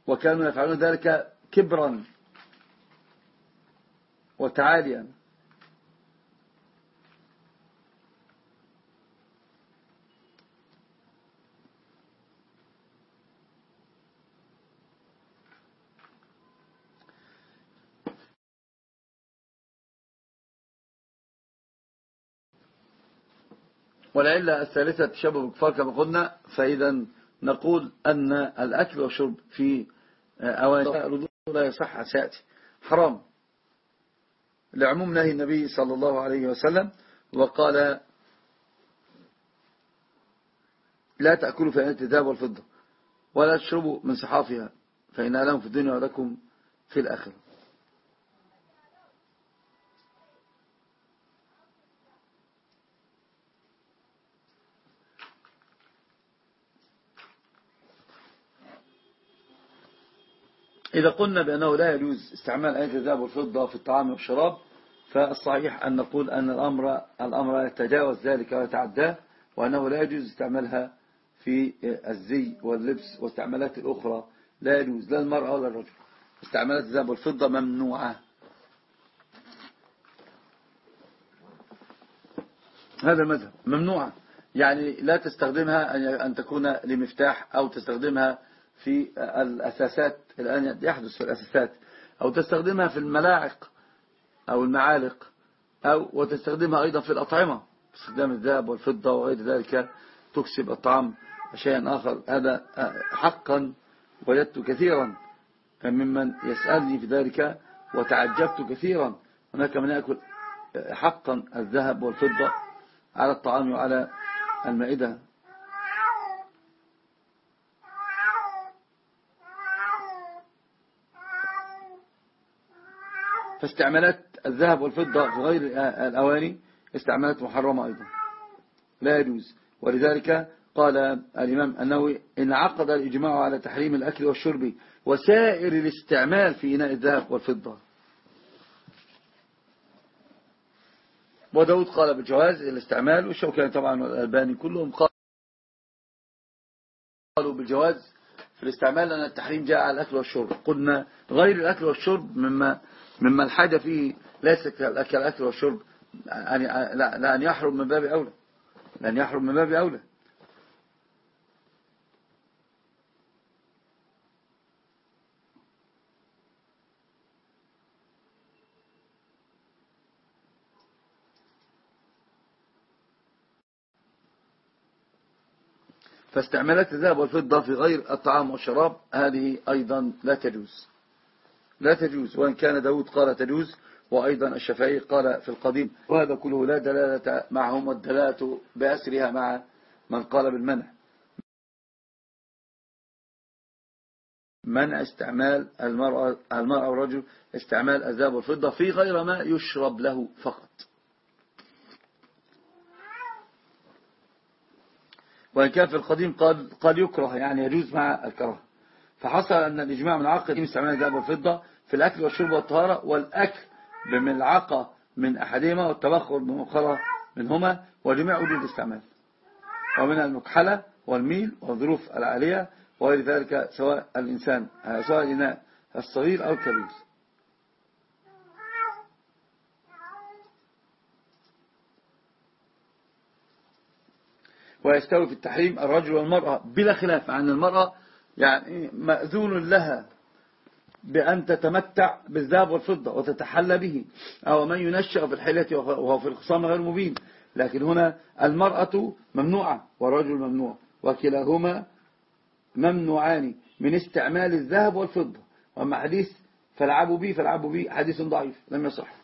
وكانوا يفعلون ذلك كبرا وتعاليا. والعلة الثالثة تشبه بالكفار كما قلنا فإذا نقول أن الأكل والشرب في أواني لا يصح سيأتي. حرام. لعموم نهي النبي صلى الله عليه وسلم وقال لا تأكلوا في الذهب والفضة ولا تشربوا من صحافها فإن لهم في الدنيا ولكم في الآخرة. إذا قلنا بأنه لا يجوز استعمال آية الذهب والفضة في الطعام والشراب فالصحيح أن نقول أن الأمر الأمر يتجاوز ذلك ويتعداه وأنه لا يجوز استعمالها في الزي واللبس واستعمالات الأخرى لا يجوز لا المرأة ولا الرجل. استعمالات الذهب والفضة ممنوعة. هذا المذهب ممنوعة. يعني لا تستخدمها أن تكون لمفتاح أو تستخدمها في الأساسات الآن يحدث في الأساسات أو تستخدمها في الملاعق أو المعالق أو وتستخدمها أيضا في الأطعمة استخدام الذهب والفضة وغير ذلك تكسب الطعام شيئا آخر. هذا حقا وجدت كثيرا ممن يسألني في ذلك وتعجبت كثيرا. هناك من يأكل حقا الذهب والفضة على الطعام وعلى المائدة فاستعمالات الذهب والفضة في غير الأواني استعمالات محرمة أيضا. لا يجوز. ولذلك قال الإمام النووي إن عقد الإجماع على تحريم الأكل والشرب وسائر الاستعمال في إناء الذهب والفضة. وداود قال بجواز الاستعمال والشوكاني طبعا والألباني كلهم قالوا بالجواز في الاستعمال لأن التحريم جاء على الأكل والشرب. قلنا غير الأكل والشرب مما مما الحاجة فيه ليس كالأكل والشرب. لأن يحرم من باب أولى. لأن يحرم من باب أولى. فاستعمالات الذهب والفضة في غير الطعام والشراب هذه أيضا لا تجوز. لا تجوز وإن كان داود قال تجوز وأيضا الشافعي قال في القديم وهذا كله لا دلالة معهم والدلالة بأسرها مع من قال بالمنع. منع استعمال المرأة, المرأة والرجل استعمال الذهب والفضة في غير ما يشرب له فقط. وإن كان في القديم قال, قال يكره يعني يجوز مع الكراهة. فحصل أن الإجماع من عقد استعمال الذهب والفضة في الأكل والشرب والطهارة والأكل بملعقة من أحدهما والتبخر بمخرة منهما وجميع وجود الاستعمال. ومن المكحلة والميل والظروف العالية وغير ذلك سواء الإنسان سواء الإناء الصغير أو الكبير. ويستوي في التحريم الرجل والمرأة بلا خلاف عن المرأة يعني مأذون لها بأن تتمتع بالذهب والفضة وتتحلى به. أو من ينشأ في الحلة وهو في الخصام غير مبين. لكن هنا المرأة ممنوعة والرجل ممنوع. وكلاهما ممنوعان من استعمال الذهب والفضة. وأما حديث فالعبوا به فالعبوا به حديث ضعيف. لم يصح.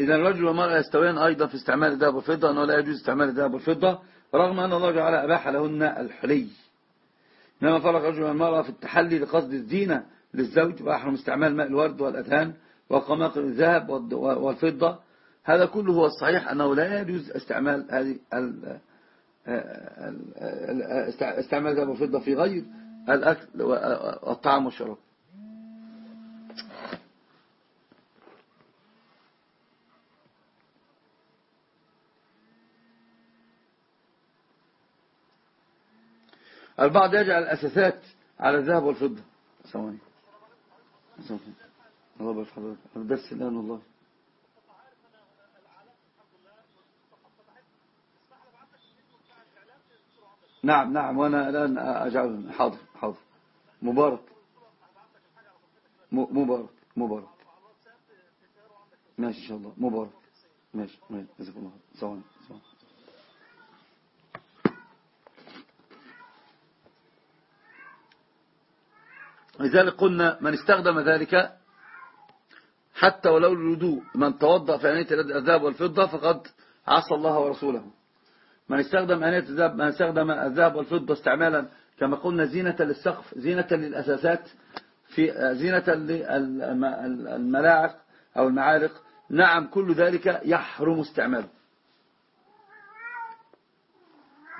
إذا الرجل والمرأة يستويان أيضا في استعمال الذهب والفضة أنه لا يجوز استعمال الذهب والفضة رغم أن الله جعل أباح لهن الحلي. إنما فرق الرجل والمرأة في التحلي لقصد الزينة للزوج وأحرم استعمال ماء الورد والأذهان وقماقل الذهب والفضة. هذا كله هو الصحيح أنه لا يجوز استعمال هذه استعمال الذهب والفضة في غير الأكل والطعام والشراب. البعض يجعل الأساسات على الذهب والفضة. ثواني الله بارك حضرتك. الدرس الآن والله. نعم نعم وأنا الآن أجعل حاضر حاضر. مبارك. مبارك مبارك. ماشي إن شاء الله. مبارك. ماشي ماشي. جزاك الله ثواني ثواني لذلك قلنا من استخدم ذلك حتى ولو الوضوء من توضأ في أنية الذهب والفضة فقد عصى الله ورسوله. من استخدم أنية الذهب من استخدم الذهب والفضة استعمالا كما قلنا زينة للسقف زينة للأساسات في زينة للملاعق أو المعارق. نعم كل ذلك يحرم استعماله.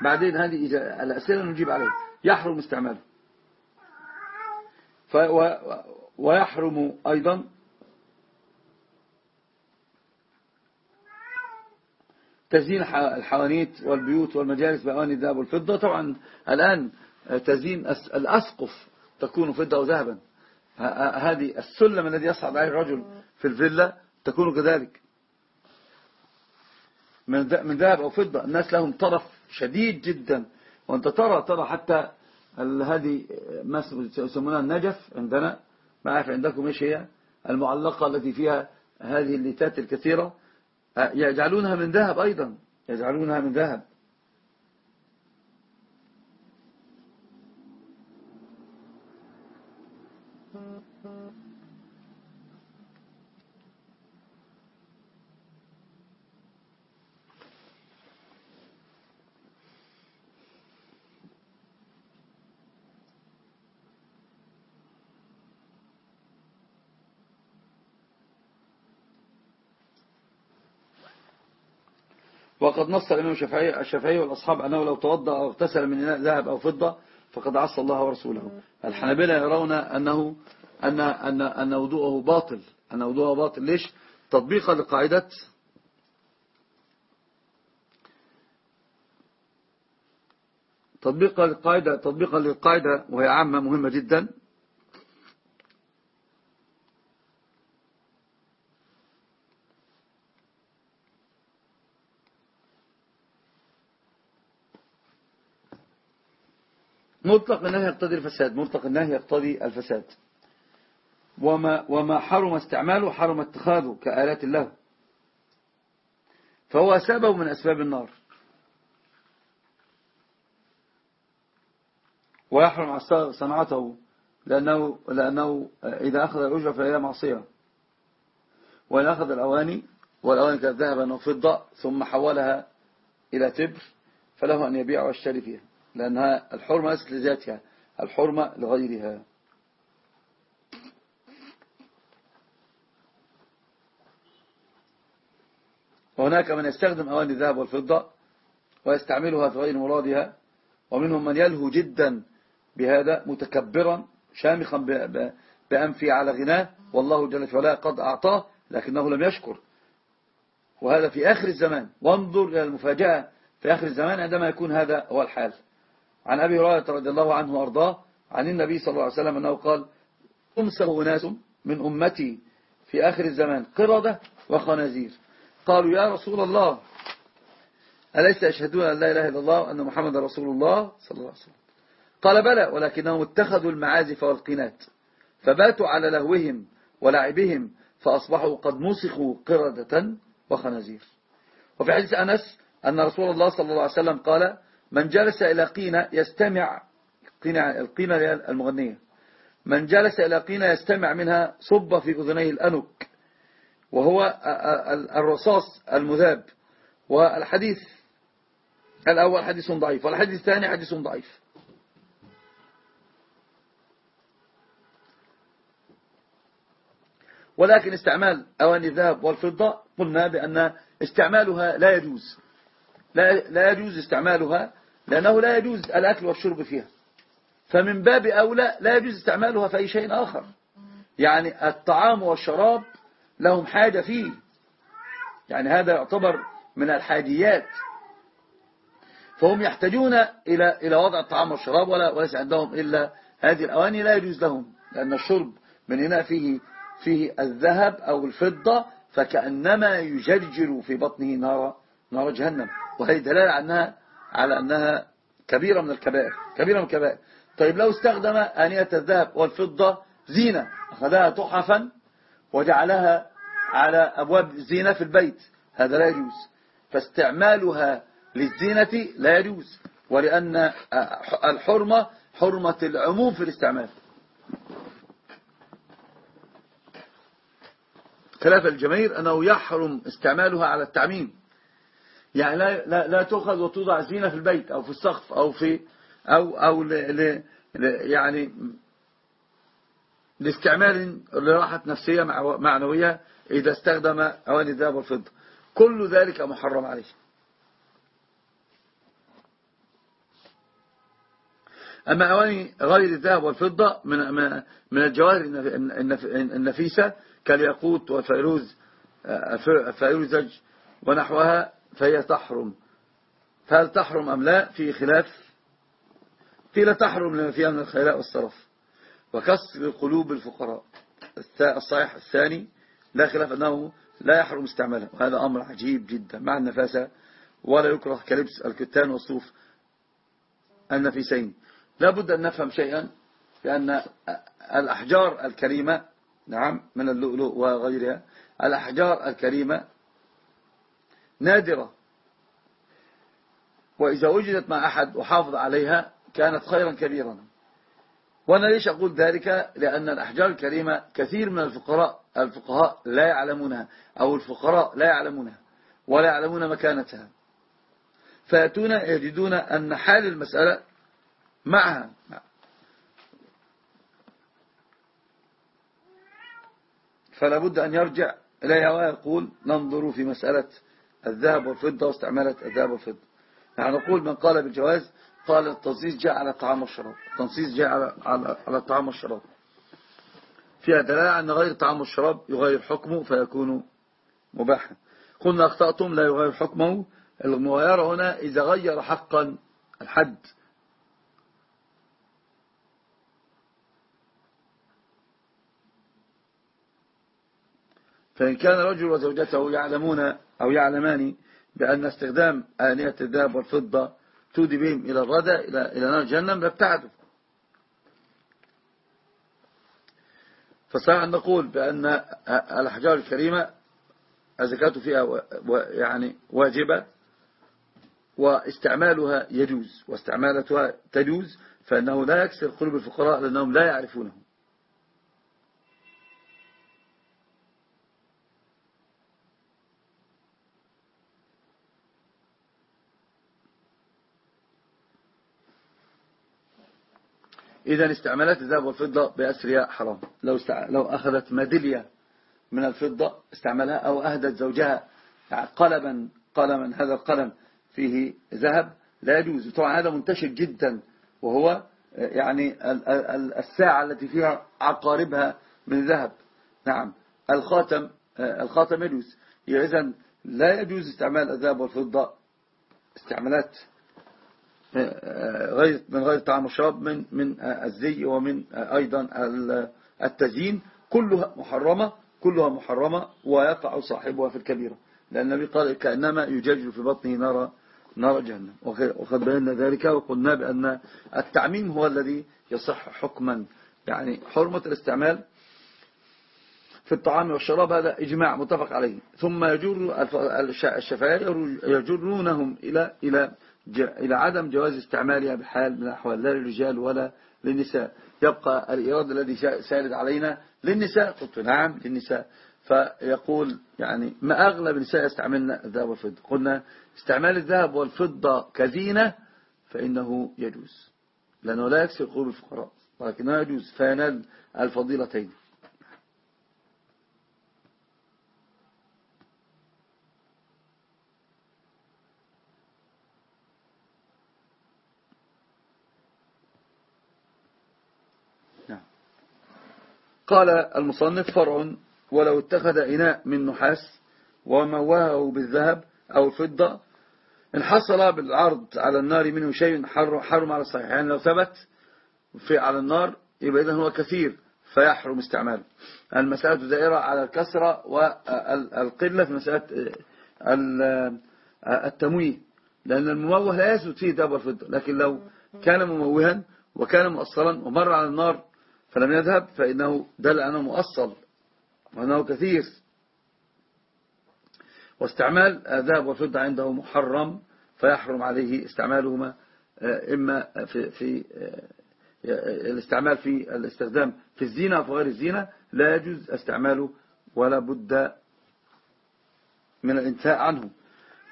بعدين هذه الأسئلة نجيب عليها. يحرم استعماله. ويحرم أيضا تزيين الحوانيت والبيوت والمجالس بأواني الذهب والفضة. طبعا الآن تزيين الأسقف تكون فضة وذهبا. هذه السلم الذي يصعد عليه الرجل في الفيلا تكون كذلك. من ذهب أو فضة. الناس لهم طرف شديد جدا. وأنت ترى ترى حتى ما يسمونها النجف عندنا. ما أعرف عندكم إيش هي المعلقة التي فيها هذه الليتات الكثيرة. يجعلونها من ذهب أيضا. يجعلونها من ذهب. وقد نص الإمام الشافعي الشافعي والأصحاب أنه لو توضأ أو اغتسل من إناء ذهب أو فضة فقد عصى الله ورسوله. الحنابلة يرون أنه أن أن أن وضوءه باطل. أن وضوءه باطل. ليش؟ تطبيقا لقاعدة تطبيقا للقاعدة تطبيقا للقاعدة وهي عامة مهمة جدا. مطلق النهي يقتضي الفساد مطلق النهي يقتضي الفساد. وما, وما حرم استعماله حرم اتخاذه كآلات الله. فهو سبب من أسباب النار. ويحرم صنعته لأنه, لأنه إذا أخذ الأجرة فهي معصية. وإن أخذ الأواني والأواني كانت ذهبا وفضة ثم حولها إلى تبر فله أن يبيع ويشتري فيها. لأنها الحرمة ليست لذاتها الحرمة لغيرها. وهناك من يستخدم أواني الذهب والفضة ويستعملها في غير مرادها ومنهم من يلهو جدا بهذا متكبرا شامخا بأنفي على غناه والله جل وعلا قد أعطاه لكنه لم يشكر. وهذا في آخر الزمان. وانظر إلى المفاجأة في آخر الزمان عندما يكون هذا هو الحال. عن أبي هريرة رضي الله عنه وأرضاه عن النبي صلى الله عليه وسلم أنه قال أمسه أناس من أمتي في آخر الزمان قردة وخنازير. قالوا يا رسول الله أليس يشهدون أن لا إله إلا الله وأن محمد رسول الله صلى الله عليه وسلم؟ قال بلى ولكنهم اتخذوا المعازف والقنات فباتوا على لهوهم ولعبهم فأصبحوا قد مسخوا قردة وخنازير. وفي حديث أنس أن رسول الله صلى الله عليه وسلم قال من جلس إلى قينة يستمع القينة المغنية. من جلس إلى قينة يستمع منها صب في أذنيه الأنك وهو الرصاص المذاب والحديث الأول حديث ضعيف والحديث الثاني حديث ضعيف. ولكن استعمال أواني الذهب والفضة قلنا بأن استعمالها لا يجوز لا, لا يجوز استعمالها لأنه لا يجوز الأكل والشرب فيها. فمن باب أولى لا يجوز استعمالها في أي شيء آخر. يعني الطعام والشراب لهم حاجة فيه. يعني هذا يعتبر من الحاجيات. فهم يحتاجون إلى إلى وضع الطعام والشراب ولا وليس عندهم إلا هذه الأواني لا يجوز لهم. لأن الشرب من هنا فيه فيه الذهب أو الفضة فكأنما يجرجر في بطنه نار نار جهنم. وهي دلالة عنها على أنها كبيرة من الكبائر كبيرة من الكبائر. طيب لو استخدم آنية الذهب والفضة زينة أخذها تحفا وجعلها على أبواب الزينة في البيت هذا لا يجوز. فاستعمالها للزينة لا يجوز ولأن الحرمة حرمة العموم في الاستعمال. خلاف الجماهير أنه يحرم استعمالها على التعميم. يعني لا, لا, لا تؤخذ وتوضع زينة في البيت أو في السقف أو في أو أو ل ل يعني لاستعمال لراحة نفسية معنوية إذا استخدم أواني الذهب والفضة. كل ذلك محرم عليه. أما أواني غير الذهب والفضة من من الجواهر النفيسة كالياقوت وفيروز فيروزج ونحوها فهي تحرم. فهل تحرم أم لا؟ في خلاف. قيل تحرم لما فيها من الخيلاء والصرف. وكسر قلوب الفقراء. الصحيح الثاني لا خلاف أنه لا يحرم استعمالها وهذا أمر عجيب جدا. مع النفاسة ولا يكره كلبس الكتان والصوف. النفيسين لا بد أن نفهم شيئا لأن الأحجار الكريمة نعم من اللؤلؤ وغيرها الأحجار الكريمة نادرة. وإذا وجدت مع أحد وحافظ عليها كانت خيرا كبيرا. وأنا ليش أقول ذلك؟ لأن الأحجار الكريمة كثير من الفقراء الفقهاء لا يعلمونها أو الفقراء لا يعلمونها ولا يعلمون مكانتها. فيأتون يجدون أن حال المسألة معها. فلا بد أن يرجع إليها ويقول ننظر في مسألة الذهب والفضة واستعمالات الذهب والفضة. يعني نقول من قال بالجواز قال التنصيص جاء على الطعام والشراب التنصيص جاء على, على, على الطعام والشراب فيها دلالة أن غير الطعام والشراب يغير حكمه فيكون مباحا. قلنا أخطأتم لا يغير حكمه. المغيرة هنا إذا غير حقا الحد. فإن كان رجل وزوجته يعلمون أو يعلمان بأن استخدام آنية الذهب والفضة تودي بهم إلى الردى إلى إلى نار جهنم لابتعدوا فصحيح أن نقول بأن الأحجار الكريمة الزكاة فيها يعني واجبة واستعمالها يجوز واستعمالتها تجوز فإنه لا يكسر قلوب الفقراء لأنهم لا يعرفونه. إذا استعمالات الذهب والفضة بأسرها حرام. لو, لو أخذت ميدالية من الفضة استعملها أو أهدت زوجها قلما قلما هذا القلم فيه ذهب لا يجوز. طبعا هذا منتشر جدا وهو يعني الساعة التي فيها عقاربها من ذهب. نعم. الخاتم الخاتم يجوز. إذا لا يجوز استعمال الذهب والفضة استعمالات من غير طعام وشراب من من الزي ومن أيضا التزيين. كلها محرمة كلها محرمة ويقع صاحبها في الكبيرة. لأن النبي قال كأنما يجاج في بطنه نار نار جهنم. وقد بينا ذلك وقلنا بأن التعميم هو الذي يصح حكما. يعني حرمة الاستعمال في الطعام والشراب هذا إجماع متفق عليه. ثم يجر الشفاء يجرونهم إلى إلى إلى عدم جواز استعمالها بحال من الأحوال لا للرجال ولا للنساء. يبقى الإيراد الذي سارد علينا للنساء قلت نعم للنساء. فيقول يعني ما أغلب النساء يستعملن الذهب والفضة. قلنا استعمال الذهب والفضة كزينة فإنه يجوز. لأنه لا يكسر قلوب الفقراء ولكنه يجوز. فينال الفضيلتين. قال المصنف فرع ولو اتخذ إناء من نحاس ومواه بالذهب أو الفضة إن حصل بالعرض على النار منه شيء حرم على الصحيح. يعني لو ثبت في على النار يبقى إذن هو كثير فيحرم استعماله. المسألة دائرة على الكسرة والقلة في مسألة التمويه. لأن المموه لا يثبت فيه ذهب والفضة لكن لو كان مموها وكان مؤصلا ومر على النار فلم يذهب فإنه دل أنه مؤصل وأنه كثير. واستعمال الذهب والفضة عنده محرم فيحرم عليه استعمالهما آه، إما في, في آه، الاستعمال في الاستخدام في الزينة أو في غير الزينة لا يجوز استعماله ولا بد من الانتهاء عنه.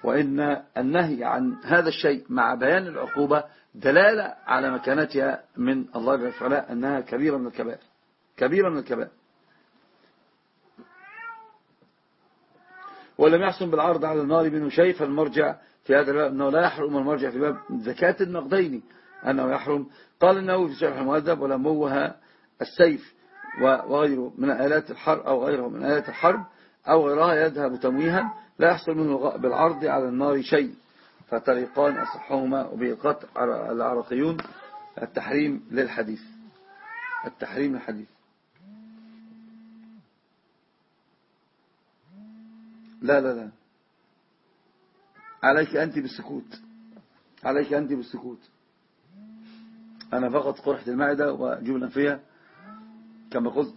وإن النهي عن هذا الشيء مع بيان العقوبة دلالة على مكانتها من الله جل وعلا أنها كبيرة من الكبائر. كبيرة من الكبائر. ولم يحسن بالعرض على النار منه شيء فالمرجع في هذا الباب أنه لا يحرم المرجع في باب زكاة النقدين أنه يحرم. قال النووي في شرح المؤدب ولموها السيف وغيره من آلات الحرب أو غيره من آلات الحرب أو غيرها يذهب تمويها لا يحصل منه بالعرض على النار شيء. فطريقان أصحهما وبيقات العراقيون التحريم للحديث. التحريم للحديث. لا لا لا. عليك أنت بالسكوت. عليك أنت بالسكوت. أنا فقط قرحة المعدة وجبنا فيها. كما قلت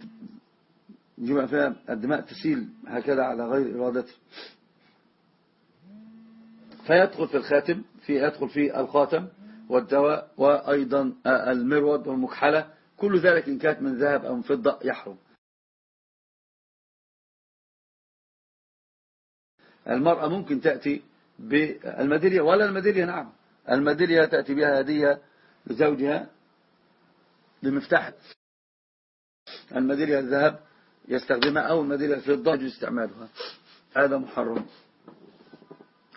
جبنا فيها الدماء تسيل هكذا على غير إرادتي فيدخل في الخاتم في يدخل في الخاتم والدواء وأيضا المرود والمكحلة. كل ذلك إن كانت من ذهب أو من فضة يحرم. المرأة ممكن تأتي بالميدالية ولا الميدالية؟ نعم. الميدالية تأتي بها هدية لزوجها بمفتاح الميدالية الذهب يستخدمها أو الميدالية الفضة يجوز استعمالها. هذا محرم.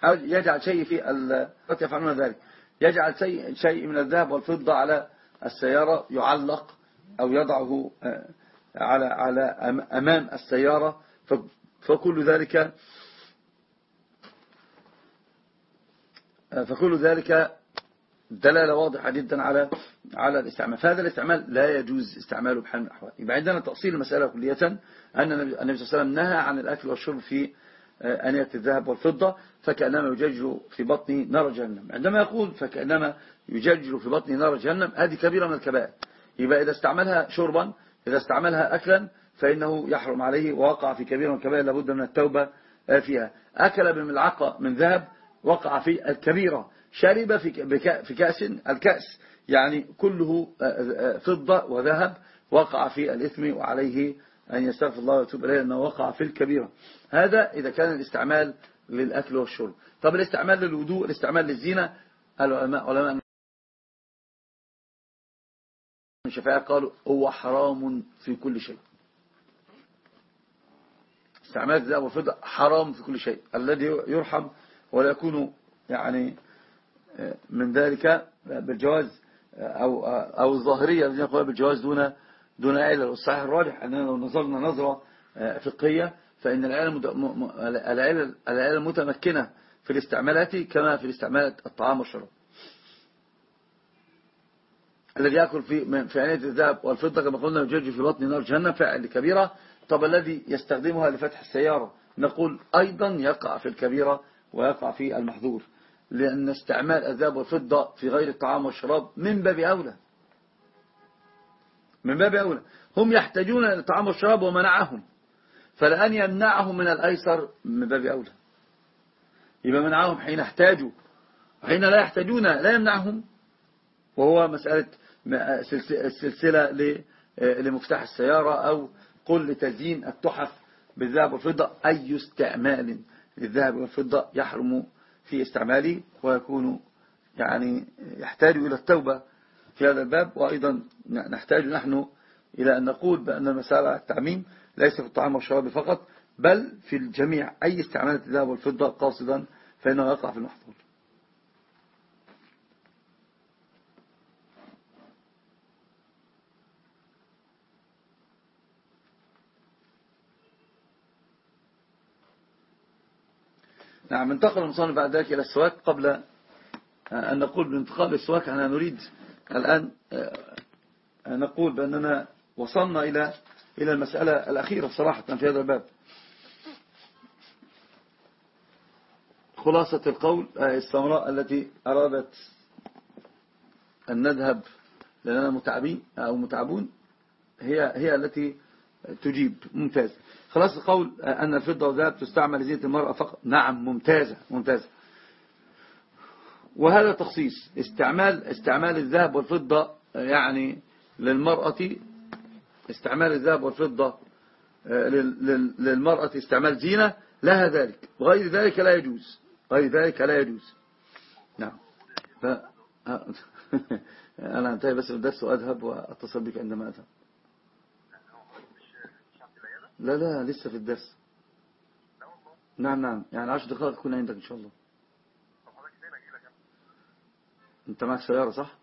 أو يجعل شيء في ال... يفعلون ذلك. يجعل شيء شيء من الذهب والفضة على السيارة يعلق أو يضعه آه، على على أمام السيارة. فكل ذلك آه، فكل ذلك دلالة واضحة جدا على على الاستعمال. فهذا الاستعمال لا يجوز استعماله بحال من الأحوال. يبقى عندنا تأصيل المسألة كلية أن النبي صلى الله عليه وسلم نهى عن الأكل والشرب في آه، أنية الذهب والفضة فكأنما يججر في بطني نار جهنم. عندما يقول فكأنما يججر في بطني نار جهنم هذه كبيرة من الكبائر. يبقى إذا استعملها شربا إذا استعملها أكلا فإنه يحرم عليه ووقع في كبيرة من الكبائر لابد من التوبة فيها. أكل بملعقة من ذهب وقع في الكبيرة. شرب في كأس الكأس. يعني كله آه، فضة وذهب وقع في الإثم وعليه أن يستغفر الله ويتوب إليه أنه وقع في الكبيرة. هذا إذا كان الاستعمال للأكل والشرب. طب الاستعمال للوضوء الاستعمال للزينة العلماء علماء الشفاعة قالوا هو حرام في كل شيء. استعمال الذهب والفضة حرام في كل شيء. الذي يرحم ولا يكون يعني من ذلك بالجواز أو, أو الظاهرية الذين يقول بالجواز دون دون علة. والصحيح الراجح أننا لو نظرنا نظرة فقهية فإن العلة المتمكنة في الاستعمالات كما في الاستعمالات الطعام والشراب. الذي يأكل في في عناية الذهب والفضة كما قلنا يجرج في بطن نار جهنم فعل كبيرة. طب الذي يستخدمها لفتح السيارة؟ نقول أيضا يقع في الكبيرة ويقع في المحظور لأن استعمال الذهب والفضة في غير الطعام والشراب من باب أولى. من باب أولى. هم يحتاجون للطعام والشراب ومنعهم. فلأن يمنعهم من الأيسر من باب أولى. يبقى منعهم حين احتاجوا. حين لا يحتاجون لا يمنعهم. وهو مسألة السلسلة لمفتاح السيارة أو قل لتزيين التحف بالذهب والفضة. أي استعمال للذهب والفضة يحرم في استعماله ويكون يعني يحتاج إلى التوبة في هذا الباب. وأيضا نحتاج نحن إلى أن نقول بأن المسألة التعميم ليس في الطعام والشراب فقط بل في الجميع. أي استعمال الذهب والفضة قاصدا فإنه يقع في المحظور. نعم انتقل المصنف بعد ذلك إلى السواك قبل أن نقول بانتقال السواك. أنا نريد الآن آه، نقول بأننا وصلنا إلى إلى المسألة الأخيرة صراحة في هذا الباب. خلاصة القول آه، السمراء التي أرادت أن نذهب لأننا متعبين أو متعبون هي هي التي تجيب ممتاز. خلاص القول أن الفضة والذهب تستعمل لزينة المرأة فقط. نعم ممتازة ممتازة. وهذا تخصيص. استعمال استعمال الذهب والفضة يعني للمرأة استعمال الذهب والفضة آه، للمرأة استعمال زينة لها ذلك. وغير ذلك لا يجوز. غير ذلك لا يجوز. نعم. ف... أنا انتهي بس الدرس وأذهب وأتصل بك عندما أذهب. لا لا لسه في الدرس. نعم نعم. يعني عشر دقائق تكون عندك إن شاء الله. أنت معك سيارة صح؟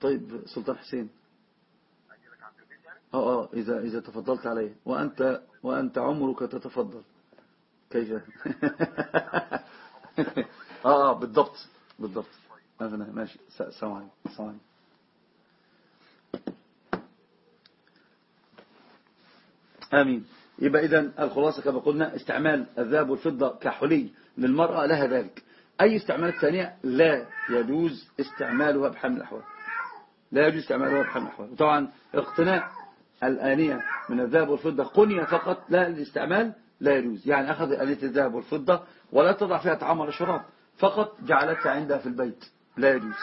طيب سلطان حسين. آه آه إذا إذا تفضلت علي. وأنت وأنت عمرك تتفضل. كيف؟ آه آه بالضبط بالضبط. ماشي. سلام عليكم سلام عليكم آمين. يبقى إذا الخلاصة كما قلنا استعمال الذهب والفضة كحلي للمرأة لها ذلك. أي استعمالات ثانية لا يجوز استعمالها بحمل الأحوال. لا يجوز استعمالها بحمل الأحوال. وطبعا اقتناء الآنية من الذهب والفضة قنية فقط لا الاستعمال لا يجوز. يعني أخذ آنية الذهب والفضة ولا تضع فيها طعام ولا شراب فقط جعلتها عندها في البيت. لا يجوز.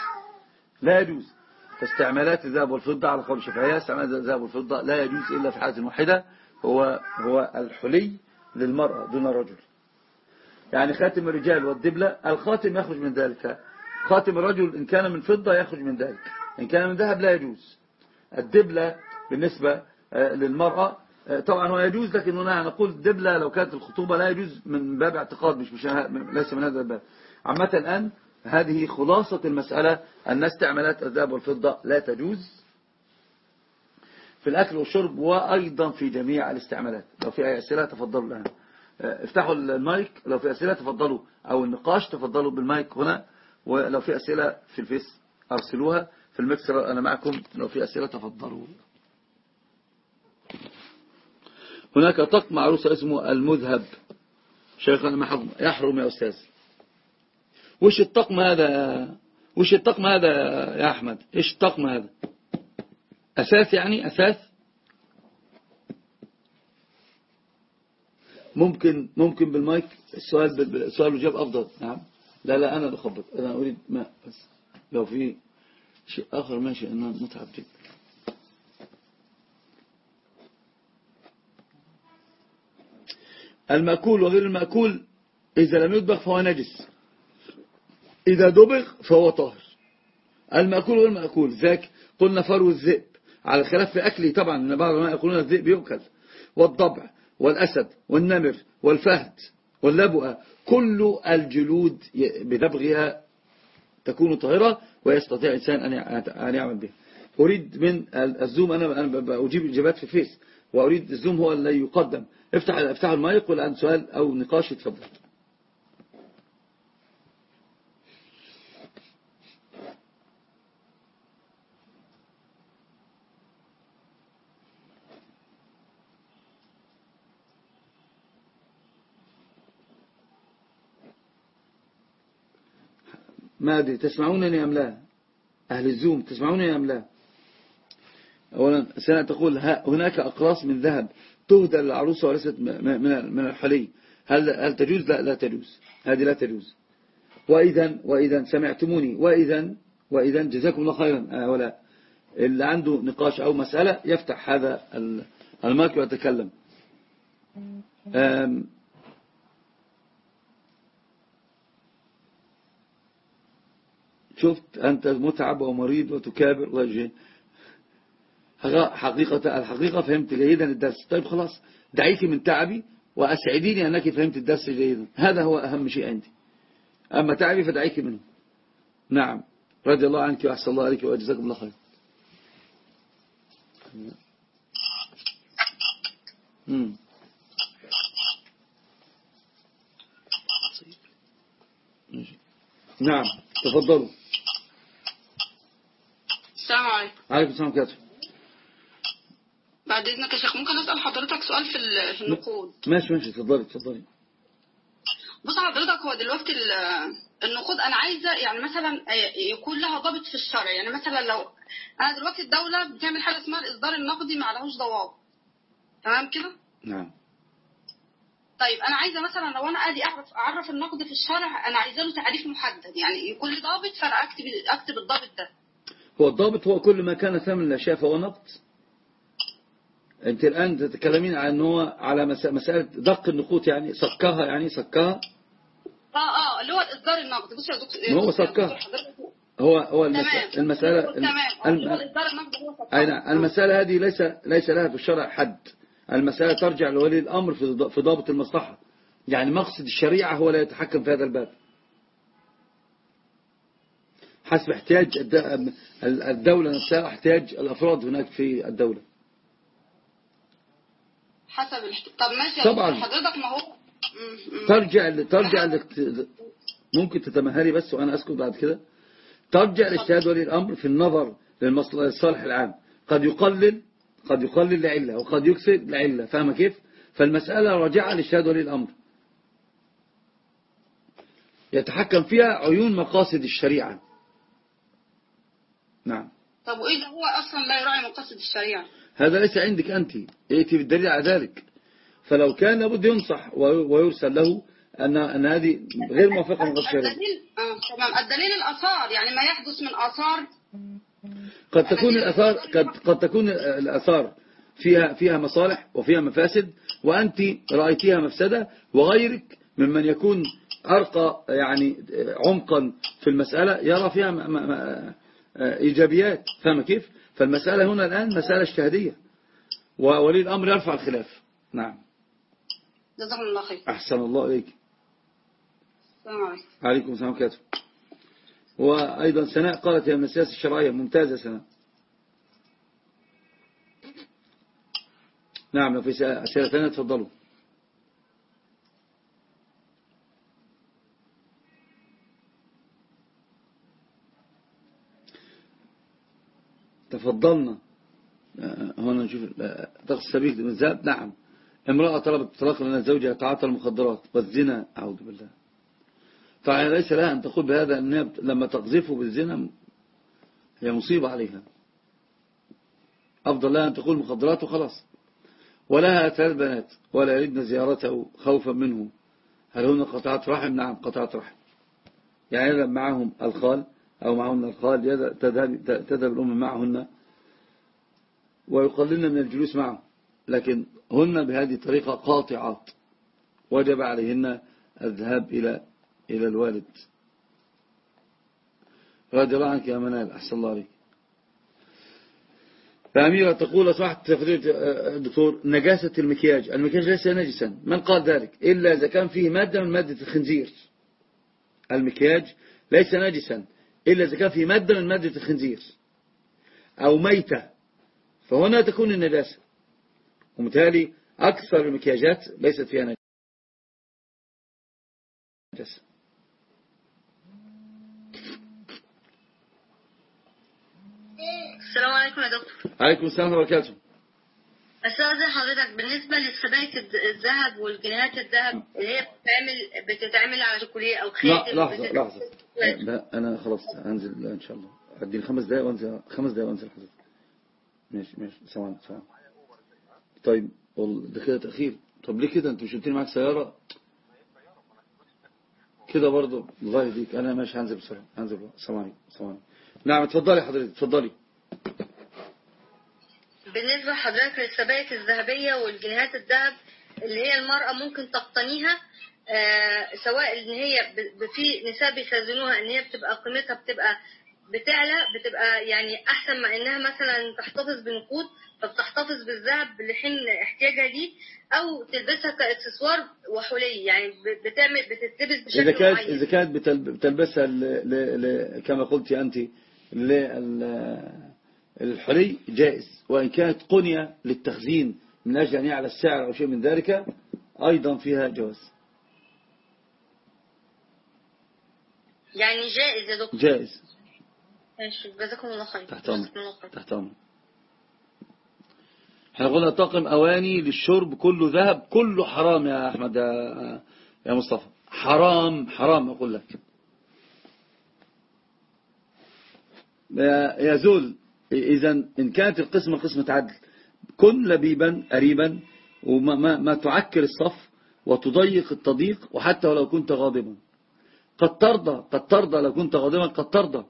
لا يجوز. فاستعمالات الذهب والفضة على قول الشافعية استعمالات الذهب والفضة لا يجوز إلا في حالة واحدة هو هو الحلي للمرأة دون الرجل يعني خاتم الرجال والدبلة الخاتم يخرج من ذلك. خاتم الرجل إن كان من فضة يخرج من ذلك. إن كان من ذهب لا يجوز. الدبلة بالنسبة آه، للمرأة طبعا هو يجوز لكن هنا نقول دبلة لو كانت الخطوبة لا يجوز من باب اعتقاد مش مش ليس من هذا الباب. عامة الآن هذه خلاصة المسألة أن استعمالات الذهب والفضة لا تجوز. في الأكل والشرب وأيضا في جميع الاستعمالات. لو في أي أسئلة تفضلوا لها افتحوا المايك. لو في أسئلة تفضلوا أو النقاش تفضلوا بالمايك هنا. ولو في أسئلة في الفيس أرسلوها. في المكسر أنا معكم. لو في أسئلة تفضلوا. هناك طقم عروسة اسمه المذهب. شيخنا محرم يحرم يا أستاذ. وش الطقم هذا؟ وش الطقم هذا يا أحمد؟ إيش الطقم هذا؟ أساس يعني أساس ممكن ممكن بالمايك السؤال السؤال والجواب أفضل. نعم. لا لا أنا بخبط. أنا أريد ماء بس. لو في شيء آخر ماشي أنا متعب جدا. المأكول وغير المأكول إذا لم يطبخ فهو نجس. إذا دبغ فهو طاهر. المأكول وغير المأكول. ذاك قلنا فرو الذئب. على الخلاف في أكله طبعا إن بعض ما يقولون الذئب يؤكل والضبع والأسد والنمر والفهد واللبؤة كل الجلود بدبغها تكون طاهرة ويستطيع الإنسان أن يعمل بها. أريد من الزوم أنا أجيب الإجابات في فيس وأريد الزوم هو الذي يقدم. افتح افتح المايك والآن سؤال أو نقاش يتفضل ما أدري تسمعونني أم لا؟ أهل الزوم تسمعونني أم لا؟ أولا سنة تقول هناك أقراص من ذهب تهدى للعروسة وليست من الحلي. هل, هل تجوز؟ لا لا تجوز. هذه لا تجوز. وإذا وإذا سمعتموني. وإذا وإذا جزاكم الله خيرا آه، ولا اللي عنده نقاش أو مسألة يفتح هذا المايك ويتكلم. شفت أنت متعب ومريض وتكابر وجه حقيقة الحقيقة فهمت جيدا الدرس. طيب خلاص دعيك من تعبي وأسعديني أنك فهمت الدرس جيدا. هذا هو أهم شيء عندي. أما تعبي فدعيك منه. نعم. رضي الله عنك وأحسن الله عليك وأجزاكم الله خير. نعم. تفضلوا. السلام عليكم عليكم السلام عليكم بعد اذنك يا شيخ ممكن أسأل حضرتك سؤال في في النقود؟ ماشي ماشي اتفضلي اتفضلي. بص حضرتك هو دلوقتي النقود أنا عايزة يعني مثلا يكون لها ضابط في الشرع. يعني مثلا لو أنا دلوقتي الدولة بتعمل حاجة اسمها الإصدار النقدي ما عليهوش ضوابط تمام كده؟ نعم. طيب أنا عايزة مثلا لو أنا ادي اعرف أعرف النقد في الشرع أنا عايزة له تعريف محدد. يعني يكون لي ضابط فأنا اكتب أكتب الضابط ده. هو الضابط هو كل ما كان ثمن الاشياء فهو نقد. انت الآن تتكلمين عن هو على مسألة دق النقود يعني سكها يعني سكها آه آه اللي هو الاصدار النقدي بص يا دكتور هو سكها هو هو المسألة المسألة المسألة هذه ليس ليس لها في الشرع حد. المسألة ترجع لولي الأمر في ضابط المصلحة. يعني مقصد الشريعة هو لا يتحكم في هذا الباب. حسب احتياج الدولة نفسها احتياج الأفراد هناك في الدولة. حسب طب ماشي طبعا. حضرتك ما هو ترجع ترجع ممكن تتمهلي بس وأنا أسكت بعد كده. ترجع لاجتهاد ولي الأمر في النظر للصالح العام. قد يقلل قد يقلل لعلة وقد يكسر لعلة فاهمة كيف؟ فالمسألة راجعة لاجتهاد ولي الأمر. يتحكم فيها عيون مقاصد الشريعة. نعم. طب وإذا هو أصلا لا يراعي مقاصد الشريعة؟ هذا ليس عندك أنت ائتي بالدليل على ذلك؟ فلو كان لابد ينصح ويرسل له أن أن هذه غير موافقة من الشريعة. الدليل آه تمام. الدليل الآثار يعني ما يحدث من آثار. قد تكون الآثار قد قد تكون الآثار فيها فيها مصالح وفيها مفاسد وأنت رأيتيها مفسدة وغيرك ممن يكون أرقى يعني عمقا في المسألة يرى فيها إيجابيات. فاهم كيف؟ فالمسألة هنا الآن مسألة اجتهادية. وولي الأمر يرفع الخلاف. نعم. جزاكم الله خير. أحسن الله إليك. السلام عليكم. عليكم السلام عليكم وأيضا سناء قالت يا من السياسة الشرعية. ممتازة سناء. نعم لو في أسئلة ثانية تفضلوا. تفضلنا. آه، هنا نشوف طقس السبيل من الذهب نعم. امرأة طلبت طلاق لأن زوجها يتعاطى المخدرات والزنا. أعوذ بالله. فليس لها أن تقول بهذا أن لما تقذفه بالزنا هي مصيبة عليها. أفضل لها أن تقول مخدرات وخلاص ولها ثلاث بنات ولا يريدن زيارته خوفا منه. هل هن قطعت رحم؟ نعم قطعت رحم. يعني معهم الخال أو معهن الخال تذهب, تذهب الأم معهن ويقللن من الجلوس معه. لكن هن بهذه الطريقة قاطعات. وجب عليهن الذهاب إلى إلى الوالد. رضي الله عنك يا منال أحسن الله عليك. فأميرة تقول صحت الدكتور نجاسة المكياج. المكياج ليس نجسا. من قال ذلك؟ إلا إذا كان فيه مادة من مادة الخنزير. المكياج ليس نجسا. إلا إذا كان فيه مادة من مادة الخنزير أو ميتة فهنا تكون النجاسة. ومثالي أكثر المكياجات ليست فيها نجاسة. السلام عليكم يا دكتور. عليكم السلام وبركاته. أستاذ حضرتك بالنسبة للسبائك الذهب والجنيهات الذهب اللي هي بتتعمل بتتعمل على شوكوليه أو خاتم لا لحظة لحظة. لا أنا خلاص هنزل إن شاء الله. أديني خمس دقايق وأنزل خمس دقايق وأنزل حضرتك. ماشي ماشي. ثواني ثواني طيب ده كده تأخير. طب ليه كده؟ أنت مش قلت لي معاك سيارة؟ كده برضه الله يهديك. أنا ماشي هنزل بسرعة هنزل ثواني ثواني نعم اتفضلي حضرتك اتفضلي. بالنسبة لحضرتك للسبائك الذهبية والجنيهات الذهب اللي هي المرأة ممكن تقتنيها سواء إن هي في نساء بيخزنوها إن هي بتبقى قيمتها بتبقى بتعلى بتبقى يعني أحسن ما إنها مثلا تحتفظ بنقود فبتحتفظ بالذهب لحين احتياجها ليه أو تلبسها كإكسسوار وحلي يعني بتعمل بتتلبس بشكل إذا كانت معين. إذا كانت بتلبسها ل... ل... ل... كما قلت أنت للحلي جائز. وإن كانت قنية للتخزين من أجل أن يعلى السعر أو شيء من ذلك أيضا فيها جواز. يعني جائز يا دكتور. جائز. ماشي جزاكم الله خير. تحت خير. تحت أمر إحنا قلنا طاقم أواني للشرب كله ذهب كله حرام يا أحمد يا- يا مصطفى. حرام حرام أقول لك. يا- يزول إذا إن كانت القسمة قسمة عدل كن لبيبا قريبا وما ما ما تعكر الصف وتضيق التضييق وحتى ولو كنت غاضبا. قد ترضى قد ترضى لو كنت غاضبا قد ترضى.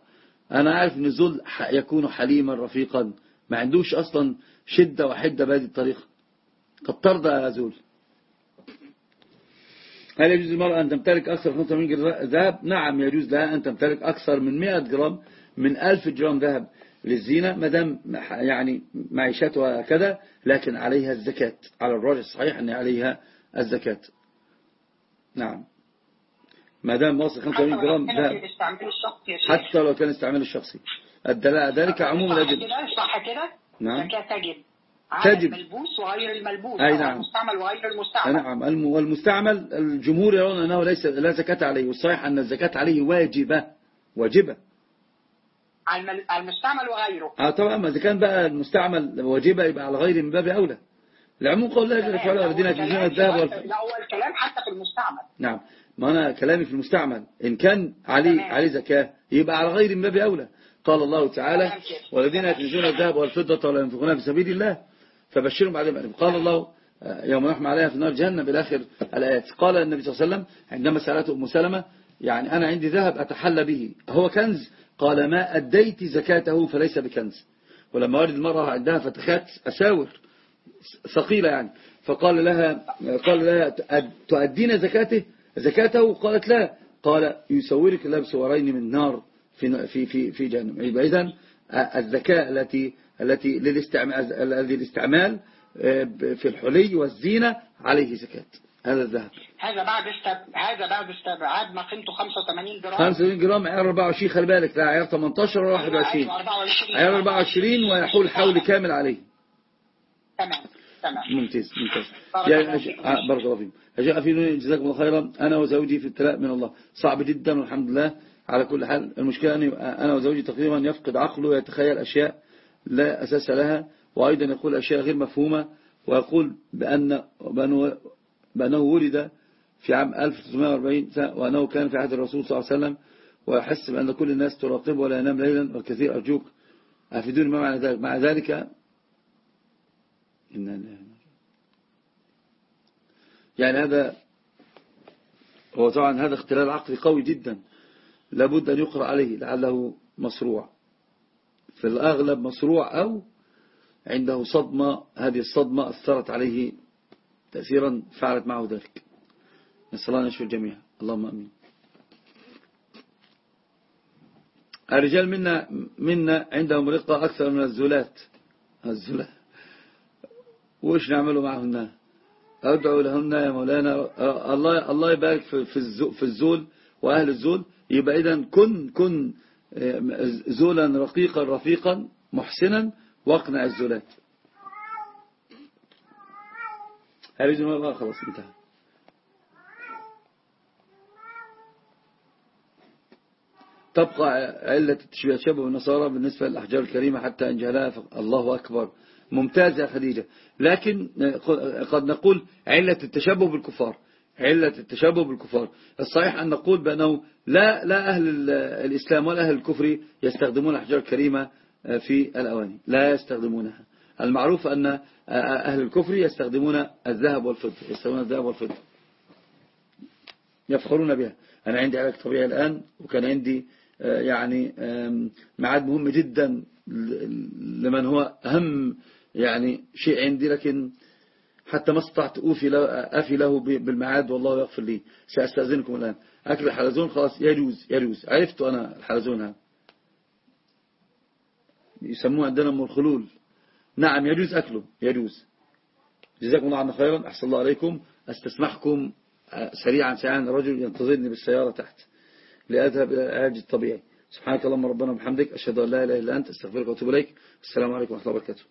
أنا عارف أن زول ح- يكون حليما رفيقا. ما عندوش أصلا شدة وحدة بهذه الطريقة. قد ترضى يا زول. هل يجوز للمرأة أن تمتلك أكثر من 85 جرام ذهب؟ نعم يجوز لها أن تمتلك أكثر من 100 جرام من 1000 جرام ذهب للزينة مدام يعني معيشتها كذا لكن عليها الزكاة. على الراجل الصحيح أن عليها الزكاة. نعم. ما دام واصل 85 جرام حتى لو ذهب كان الاستعمال الشخصي يا شيخ. حتى لو كان استعمال الشخصي. الدلاء ذلك عموم كده؟ صح كده؟ نعم. تجب تجب. الملبوس وغير الملبوس. أي نعم. المستعمل وغير المستعمل. نعم. الم- والمستعمل الجمهور يرون أنه ليس لا زكاة عليه والصحيح أن الزكاة عليه واجبة. واجبة. المستعمل وغيره. آه طبعا ما إذا كان بقى المستعمل واجبة يبقى على غير من باب أولى. العموم قول الله جل وعلا يكنزون الذهب والفضة لا هو الكلام حتى في المستعمل. نعم. ما أنا كلامي في المستعمل. إن كان عليه. عليه زكاة يبقى على غير من باب أولى قال الله تعالى. والذين يكنزون الذهب والفضة ولا ينفقونها في سبيل الله فبشرهم بعد قال الله آه، يوم نحمى عليها في النار جهنم إلى آخر الآيات. قال النبي صلى الله عليه وسلم عندما سألته أم سلمة يعني أنا عندي ذهب أتحلى به. هو كنز؟ قال ما أديت زكاته فليس بكنز. ولما ورد المرأة عندها فتخات أساور ثقيلة يعني. فقال لها قال لها تؤد- تؤدين زكاته؟ زكاته؟ قالت لا. قال يسورك الله بسورين من نار في في في في جهنم. يبقى اذا الزكاة التي التي للاستعمال الذي الاستعمال آه، في الحلي والزينة عليه زكاة. هذا الذهب. هذا بعد استب... هذا بعد استبعاد ما قيمته 85 جرام. 25 جرام عيار 24 خلي بالك لا عيار 18 ولا 21 أيوة، 24 عيار 24 ويحول حول كامل عليه. تمام تمام. ممتاز ممتاز. بارك يا الله فيك. آه، بارك الله فيكم يا شيخ أفيدوني جزاكم الله خيرا. أنا وزوجي في ابتلاء من الله. صعب جدا والحمد لله. على كل حال المشكلة أني أنا وزوجي تقريبا يفقد عقله ويتخيل أشياء لا أساس لها وأيضا يقول أشياء غير مفهومة ويقول بأن بأنه, بأنه ولد في عام 1340 سنة وأنه كان في عهد الرسول صلى الله عليه وسلم ويحس بأن كل الناس تراقبه ولا ينام ليلا والكثير أرجوك أفيدوني ما معنى ذلك. مع ذلك إن يعني هذا هو طبعا هذا اختلال عقلي قوي جدا. لابد أن يقرأ عليه لعله مصروع في الأغلب مصروع أو عنده صدمة هذه الصدمة أثرت عليه تأثيرا فعلت معه ذلك. نسأل الله أن يشفي الجميع. اللهم أمين. الرجال منا, منا عندهم رقة أكثر من الزولات. الزولات وش نعمله معهن؟ أدعو لهن يا مولانا الله الله يبارك في في الزو- في الزول وأهل الزول. يبقى إذا كن كن آه، زولا رقيقا رفيقا محسنا واقنع الزولات. هذه ما خلاص انتهى. تبقى علة التشبه النصارى بالنسبة للأحجار الكريمة حتى أن جهلها ف- الله أكبر. ممتاز يا خديجة. لكن قد نقول علة التشبه بالكفار علة التشبه بالكفار. الصحيح أن نقول بأنه لا, لا أهل ال- الإسلام ولا أهل الكفر يستخدمون الأحجار الكريمة في الأواني. لا يستخدمونها. المعروف أن أهل الكفر يستخدمون الذهب والفضة يستخدمون الذهب والفضة. يفخرون بها. أنا عندي علاج طبيعي الآن وكان عندي آه، يعني آم، ميعاد مهم جدا لمن هو أهم يعني شيء عندي لكن حتى ما استطعت أوفي له, أفي له ب- بالميعاد والله يغفر لي. سأستأذنكم الآن. أكل الحلزون؟ خلاص يجوز يجوز. عرفت أنا الحلزون هذا. يسموه عندنا أم الخلول. نعم يجوز أكله يجوز. جزاكم الله عنا خيرا. أحسن الله عليكم. أستسمحكم آه، سريعا سريعا. الرجل ينتظرني بالسيارة تحت. لأذهب إلى العلاج الطبيعي. سبحانك اللهم ربنا وبحمدك. أشهد أن لا إله إلا أنت. أستغفرك وأتوب إليك. السلام عليكم ورحمة الله وبركاته.